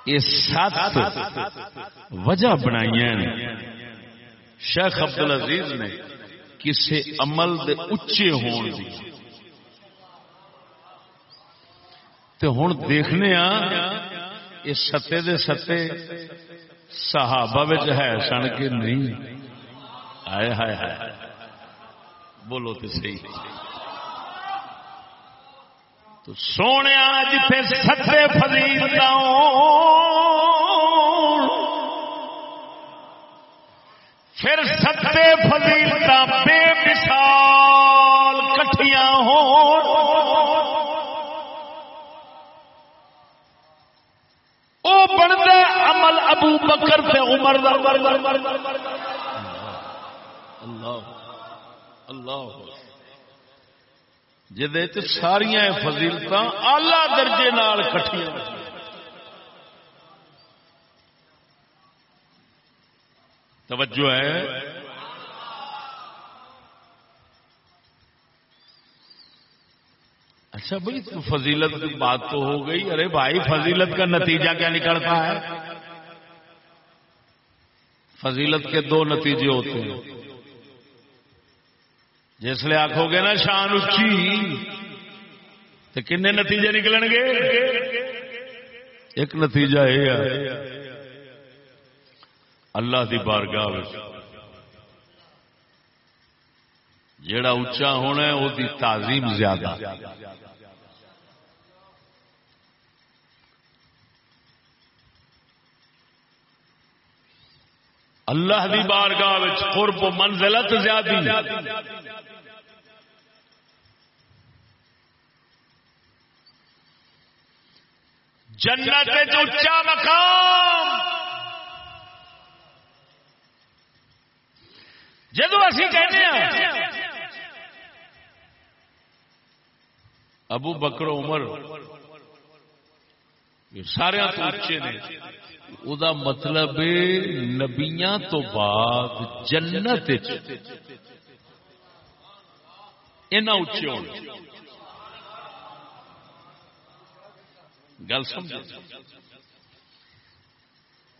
یہ سات وجہ بنائی شیخ عبد العزیز نے کسی عمل دے اچے ہون دی۔ تے ہوں دیکھنے ہاں یہ ستے دے ستے صحابہ وچ ہے سن کے نہیں۔ آئے ہائے ہائے۔ بولو تو صحیح۔ تو سونے جتنے ستے فضیل پھر ستے فضیل بے مثال کٹیاں ہو وہ بنتا عمل ابو بکر سے عمر اللہ اللہ جہد ساریا فضیلت آلہ درجے کٹیا توجہ ہے؟ اچھا بھائی فضیلت کی بات تو ہو گئی۔ ارے بھائی، فضیلت کا نتیجہ کیا نکلتا ہے؟ فضیلت کے دو نتیجے ہوتے ہیں۔ جس لیے آخو گے نا شان اچھی تو کن نتیجے نکلن گے؟ ایک نتیجہ یہ ہے، اللہ کی بارگاہ جڑا اچا ہونا ہے وہ تعظیم زیادہ۔ اللہ دی بارگاہ قرب و منزلت زیادہ۔ جنت اچا مقام۔ جدو اسی کہتے ہیں۔ ابو بکر عمر سارے تو اچے نے۔ دا مطلب نبیاں تو بعد جنت اچے ہو گل سمجھ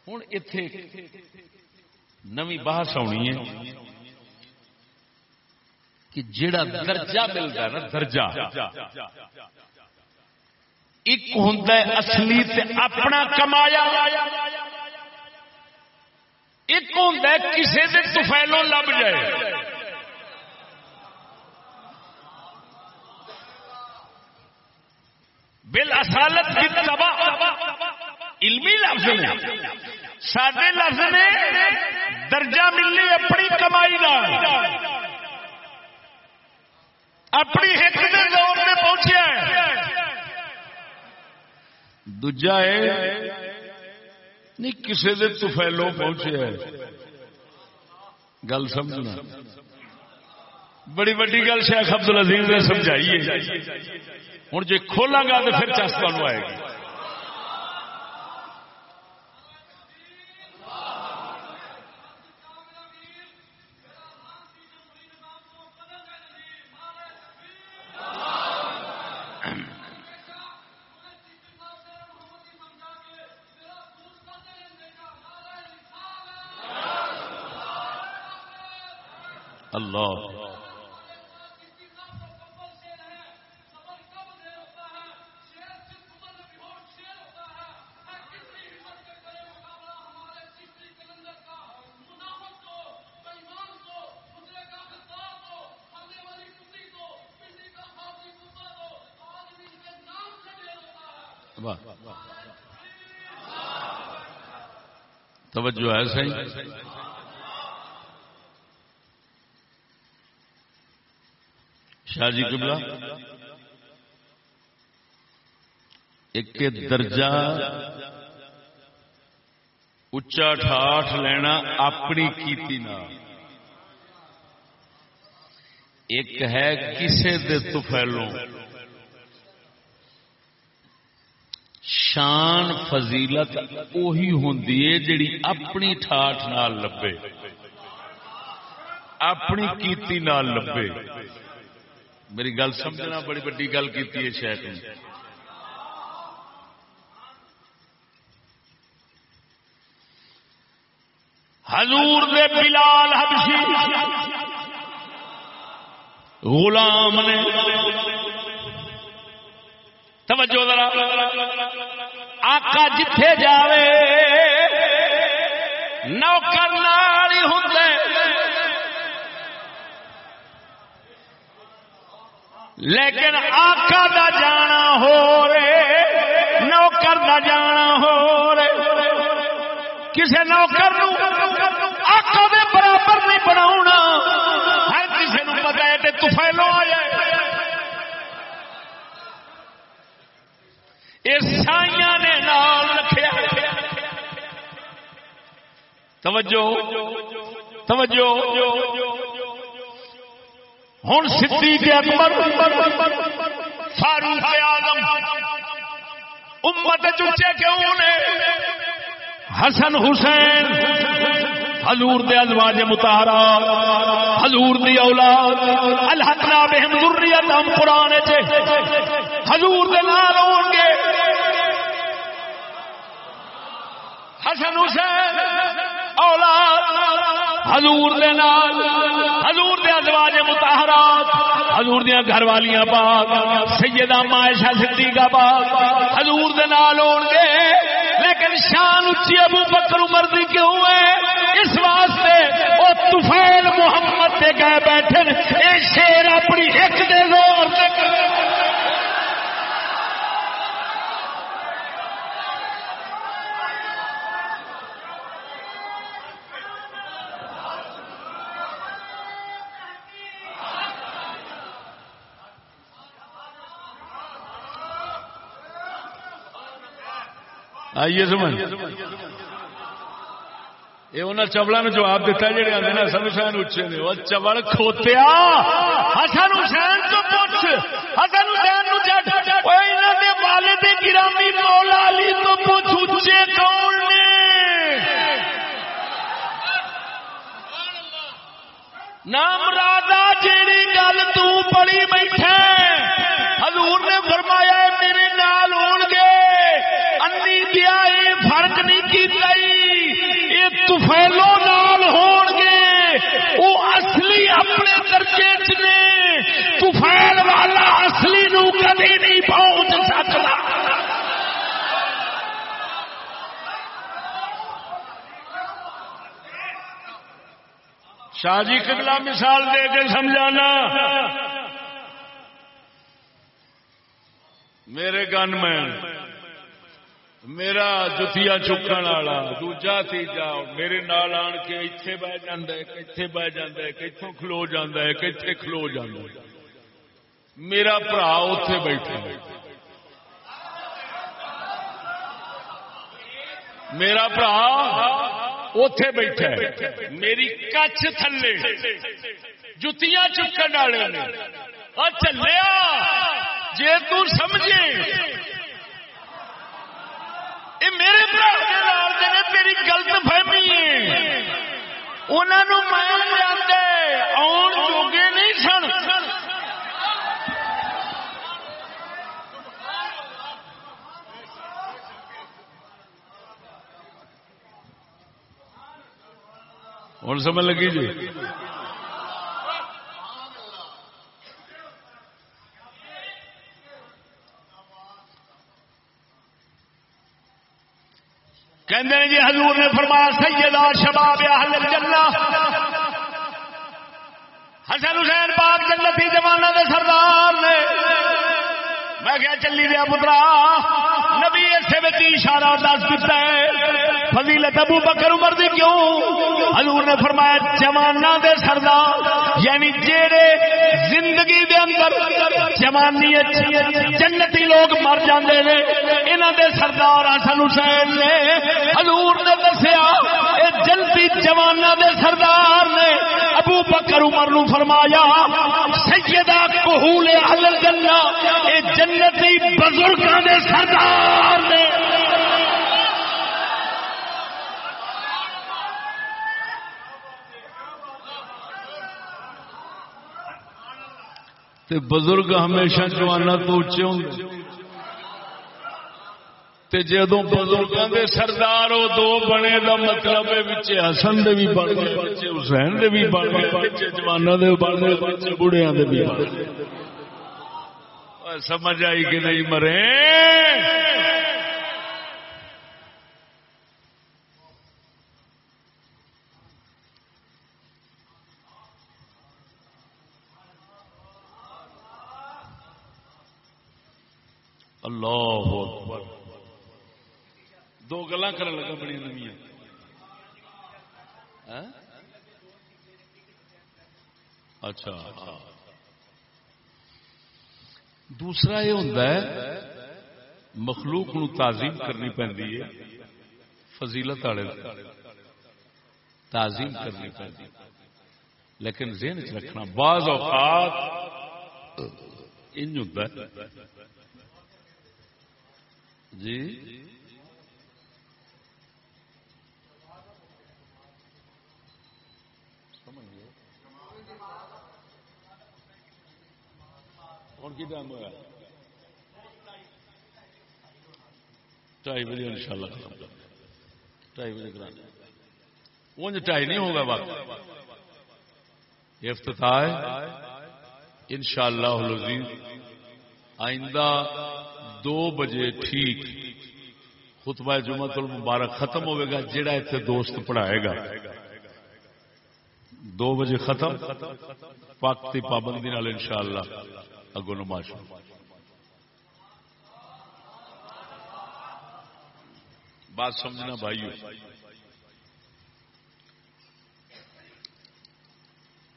ہوں اتے نوی بحث آنی ہے کہ جڑا درجہ ملتا ہے نا، درجہ۔ ایک ہوں اصلی اپنا کمایا۔ ایک ہوں کسی سے تفیلوں لب جائے۔ بل اصالت کی تباہ. علمی لفظ نے. سادے لفظ نے درجہ ملنی اپنی کمائی کا اپنی ہٹ کے دور میں پہنچیا دجا ہے، نہیں کسی دے تفیلوں پہنچے گل سمجھنا۔ بڑی بڑی گل شیخ عبد العزیز نے سمجھائی ہے۔ ہوں جی کھولا گا تو پھر چس آئے گی۔ توجہ ہے، صحیح؟ شاہ جی قبلہ؟ ایک درجہ اچا ٹھاٹ لینا اپنی کیتی نہ ایک ہے کسے دے تفیلوں۔ شان فضیلت اوہی ہوں جڑی اپنی ٹھاٹ نال لبے۔ اپنی کیتی نال لبے۔ میری گل سمجھنا بڑی بڑی گل کی شاید نے۔ حضور دے بلال حبشی غلام نے توجہ ذرا۔ آقا جتھے جاوے، نوکر نال ہی ہوں لیکن آقا دا جانا ہو رے نوکر دا جانا ہو رے کسے نوکر نو آقا دے برابر نہیں بنا ہر کسی نو پتا ہے تو فیلو توجہ توجہ۔ ہوں صدیق اکبر، فاروق آدم امت چچے کیوں نے؟ حسن حسین، حضور دے ازواج متحرا حضور دی اولاد، الحقنا بہم ذریتہم قرآن چے۔ حضور دے نال ہون گے۔ حسن حسین اولاد، حضور دے نال، حضور دے ازواج مطہرات، حضور دیا گھر والیاں پاک، سیدہ مائشہ صدیقہ پاک، حضور دے نال ہون گے، لیکن شان اچھی ابو بکر عمر دی کیوں ہے؟ اس واسطے او طفیل محمد تے گئے بیٹھے اے شیر اپنی ایک دے زور تے آئیے سمجھ یہ انہیں چبل نے جواب دیتا جہے آتے ہیں حسن حسین اچھے نے۔ وہ چبل کھوتیا۔ حسن حسین تو پوچھ۔ حسن حسین والد گرامی مولا علی تو پوچھ اچھے کون نے؟ نام رادا جیڑی گل تو پڑی بیٹھے حضور نے فرمایا میرے نال ہو گے دیا فرق نہیں کی یہ تفیلو نال ہون گے وہ اصلی اپنے درجے چ نے۔ تفیل والا اصلی نو کبھی نہیں پہنچ سکتا۔ شاہ جی کتنا مثال دے کے سمجھانا۔ میرے گن مین میرا جتیا چکن والا، دوجا تیجا، میرے نال آن کے اتنے بہ جا جہ بہ جتوں کھلو جاتے کھلو جا میرا برا اتے بیٹھا میرا برا اتے بیٹھا میری کچھ تھلے۔ جتیاں چکن والے چلیا جی تمجے میرے برا تیری گلت فہمی ہے۔ انہوں میں آن جوگے نہیں سن۔ ہوں سمجھ لگی جی؟ کہندے جی حضور نے فرمایا سیدہ شباب اہل الجنہ۔ حسن حسین پاک جنتی جمانہ دے سردار نے۔ میں کیا چلی دیا پترا، نبی اسے اشارہ دس دیتا ہے، فضیلت ابو بکر عمر دی کیوں؟ حضور نے فرمایا جوانہ دے سردار۔ یعنی جیڑے زندگی دے اندر جوانی جنتی لوگ مر جاندے نے، انہاں دے سردار حسن حسین نے، حضور نے دسیا، اے جنتی جوانہ دے سردار نے، ابو بکر عمر نو فرمایا، سیدہ کہول اہل الجنہ، اے جنتی بزرگوں نے سردار نے۔ بزرگ ہمیشہ جوانا تو اچے ہوں جدو بزرگوں کے سردار وہ دو بنے کا مطلب حسن دے بھی بن گئے، بچے حسین دے بھی بن گئے، بچے جوانا دے بن گئے، بچے بڑھیا دے بھی بن گئے۔ سمجھ آئی کہ نہیں مرے؟ اللہ دو گلا کر لگا بڑی نمیاں ہاں؟ اچھا۔ دوسرا یہ ہوتا ہے، مخلوق نو تعظیم کرنی پی فضیلت والے تعظیم کرنی پی لیکن ذہن چ رکھنا، بعض اوقات انج ہوتا ہے جی؟ ہوں کی ٹائم ہوا ڈھائی بجے ان شاء اللہ ڈھائی بجے کرانا اونج ٹائی نہیں ہوگا افتتاح ان شاء اللہ آئندہ دو بجے ٹھیک۔ خطبہ جمعت المبارک ختم ہوئے گا، جڑا اتنے دوست پڑھائے گا۔ دو بجے ختم پاک پابندی نال انشاءاللہ اگو نماز بات سمجھنا بھائیو،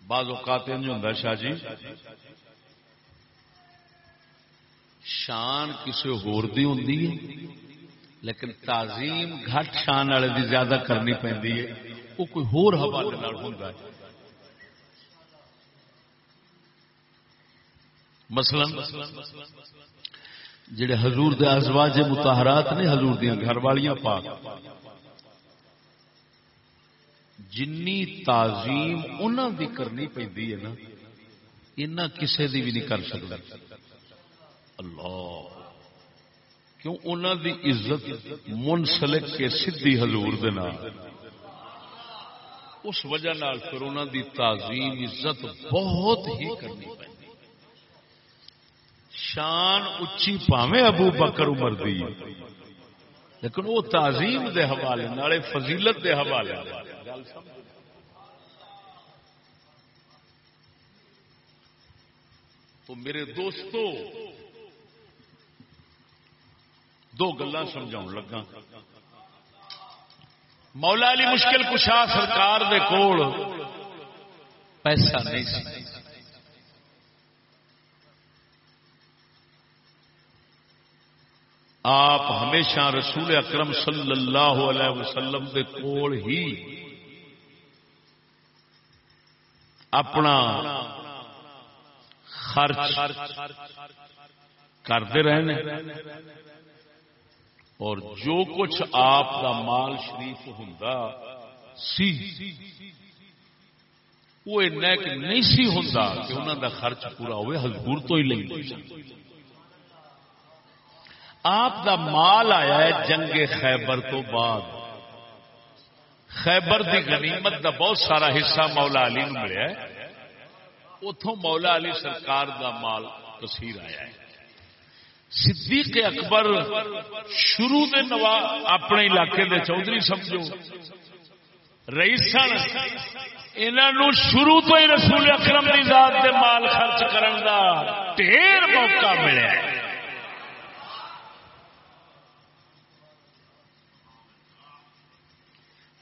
بعض اوقات ہوں شاہ جی شان کسی ہور دی ہوں لیکن تعظیم گھٹ شان والے دی زیادہ کرنی پہ وہ کوئی ہور حوالے ہوں مثلا جڑے حضور دے ازواج متحرات نے حضور دیا گھر والیاں پاک، جنی تعظیم انہوں دی کرنی پہ ہے نا اینا کسے دی بھی نہیں کر سکتا۔ اللہ کیوں انہوں دی عزت منسلک کے سدھی حضور دے نام اس وجہ نال پھر انہوں دی تعظیم عزت بہت ہی کرنی پہ شان اچھی پاوے ابو بکر عمر دی۔ لیکن وہ تعظیم دے حوالے نالے فضیلت دے حوالے تو میرے دوستو دو گلا سمجھاؤ لگا مولا علی مشکل کشا سرکار دے کول۔ پیسہ نہیں سی۔ آپ ہمیشہ رسول اکرم صلی اللہ علیہ وسلم دے کول ہی اپنا خرچ کرتے رہے اور جو کچھ آپ کا مال شریف ہوں سی۔ وہ نہیں سی ہوں کہ انہوں کا خرچ پورا ہوئے، حضور تو ہی لیں آپ دا مال آیا ہے جنگ خیبر تو بعد۔ خیبر دی غنیمت دا بہت سارا حصہ مولا علی ملیا ہے۔ اتوں مولا علی سرکار دا مال کثیر آیا ہے۔ صدیق اکبر شروع دے نوا اپنے علاقے دے چودھری سمجھو۔ رئیس سن انہوں شروع تو ہی رسول اکرم کی ذات دے مال خرچ کرن دا ڈھیر موقع ملے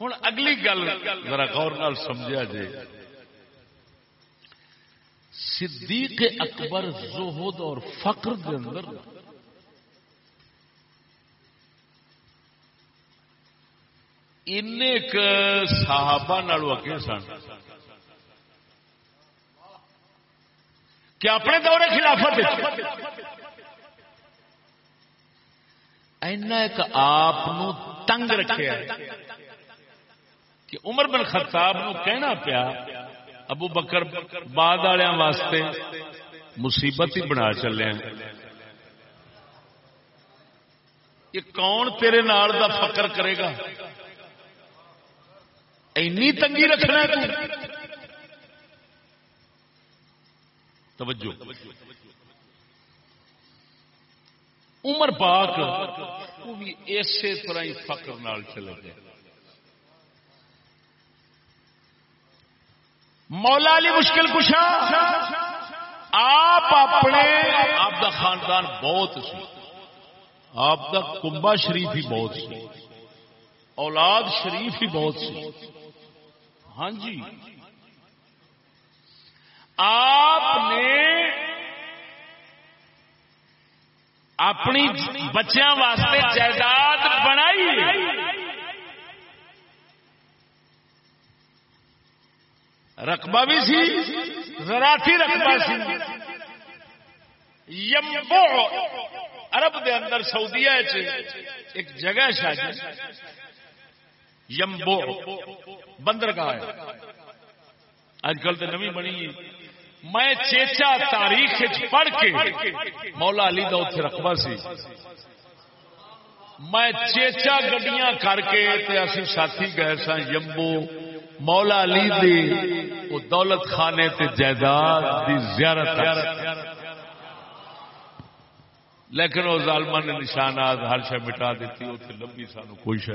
ہوں اگلی گل ذرا غور نال سمجھا جی صدیق اکبر زہد اور فقر دے اندر۔ صحابہ نالو اگے سن کہ اپنے دورے خلافت اینا ایک آپ تنگ رکھے کہ عمر بن خطاب نو کہنا پیا ابو بکر بعد والوں واسطے مصیبت ہی بنا چلے یہ کون تیرے نال دا فکر کرے گا اینی تنگی رکھنا توجہ۔ عمر پاک وہ بھی اسی طرح ہی فکر نال چلے گئے۔ مولا علی مشکل کشا، آپ اپنے، آپ کا خاندان بہت سی۔ آپ کا کمبا شریف ہی بہت سی۔ اولاد شریف ہی بہت سی۔ ہاں جی۔ آپ نے اپنی بچیاں واسطے جائیداد بنائی رقبہ بھی سی زراتی رقبہ سی۔ یمبو عرب دے اندر سعودیہ ایک جگہ شاید۔ یمبو، بندرگاہ ہے۔ اج کل تو نوی بنی۔ میں چیچا تاریخ پڑھ کے مولا علی کا اتنے رقبہ سی۔ میں چیچا گڈیاں کر کے اسی ساتھی گئے سا یمبو۔ مولا علی دی وہ دولت خانے تے جائیداد دی زیارت۔ لیکن وہ ظالم نے نشانات ہر شہ مٹا دیتی اتنے لمبی سانو کوئی شہ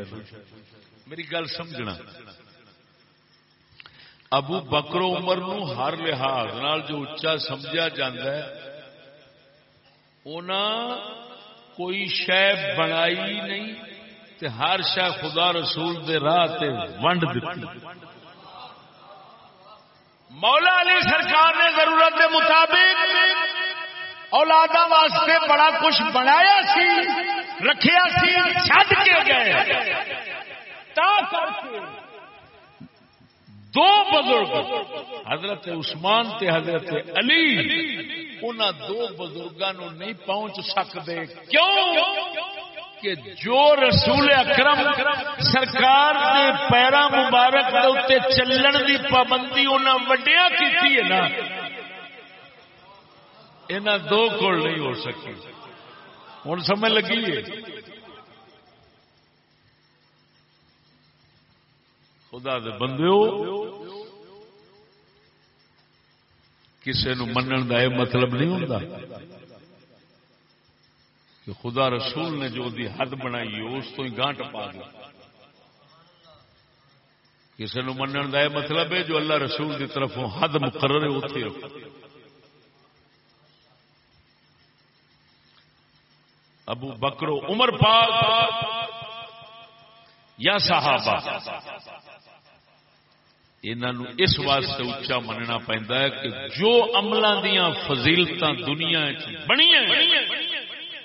میری گل سمجھنا۔ ابو بکرو عمر نو ہر لحاظ نال جو اچا سمجھا جاندہ ہے، اونا کوئی شہ بنائی نہیں تے ہر شہ خدا رسول دے راہ تے ونڈ دیتی مولا علی سرکار نے ضرورت کے مطابق اولادا واسطے بڑا کچھ بنایا سی، رکھیا سی، چھڈ کے گئے۔ دو بزرگ، حضرت عثمان تے حضرت علی ان دو بزرگوں نہیں پہنچ سکتے کیوں؟ کہ جو رسول اکرم سرکار کے پیرا مبارک دے چلن دی پابندی انہیں وڈیا کی نا یہاں دو کول نہیں ہو سکی۔ ہوں سمجھ لگی ہے؟ خدا دے بندے کسی نو منن کا یہ مطلب نہیں ہوتا کہ خدا رسول نے جو دی حد بنائی اس تو ہی گانٹ پا دیا۔ کسی نو منن کا یہ مطلب ہے جو اللہ رسول کی طرف حد مقرر ہے اتنے رکھو ابو بکرو عمر پاک یا صحابہ۔ انہوں اس واسطے اچا مننا پہنتا ہے کہ جو عملوں دیا فضیلت دنیا بنی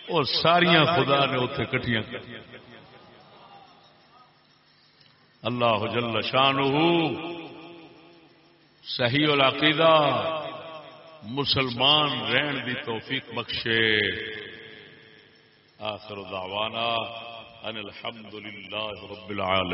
وہ ساریا خدا نے اتے کٹیاں اللہ جل شان صحیح العقیدہ، مسلمان رہن دی توفیق بخشے۔ آخر دعوانا ان الحمد للہ رب العالم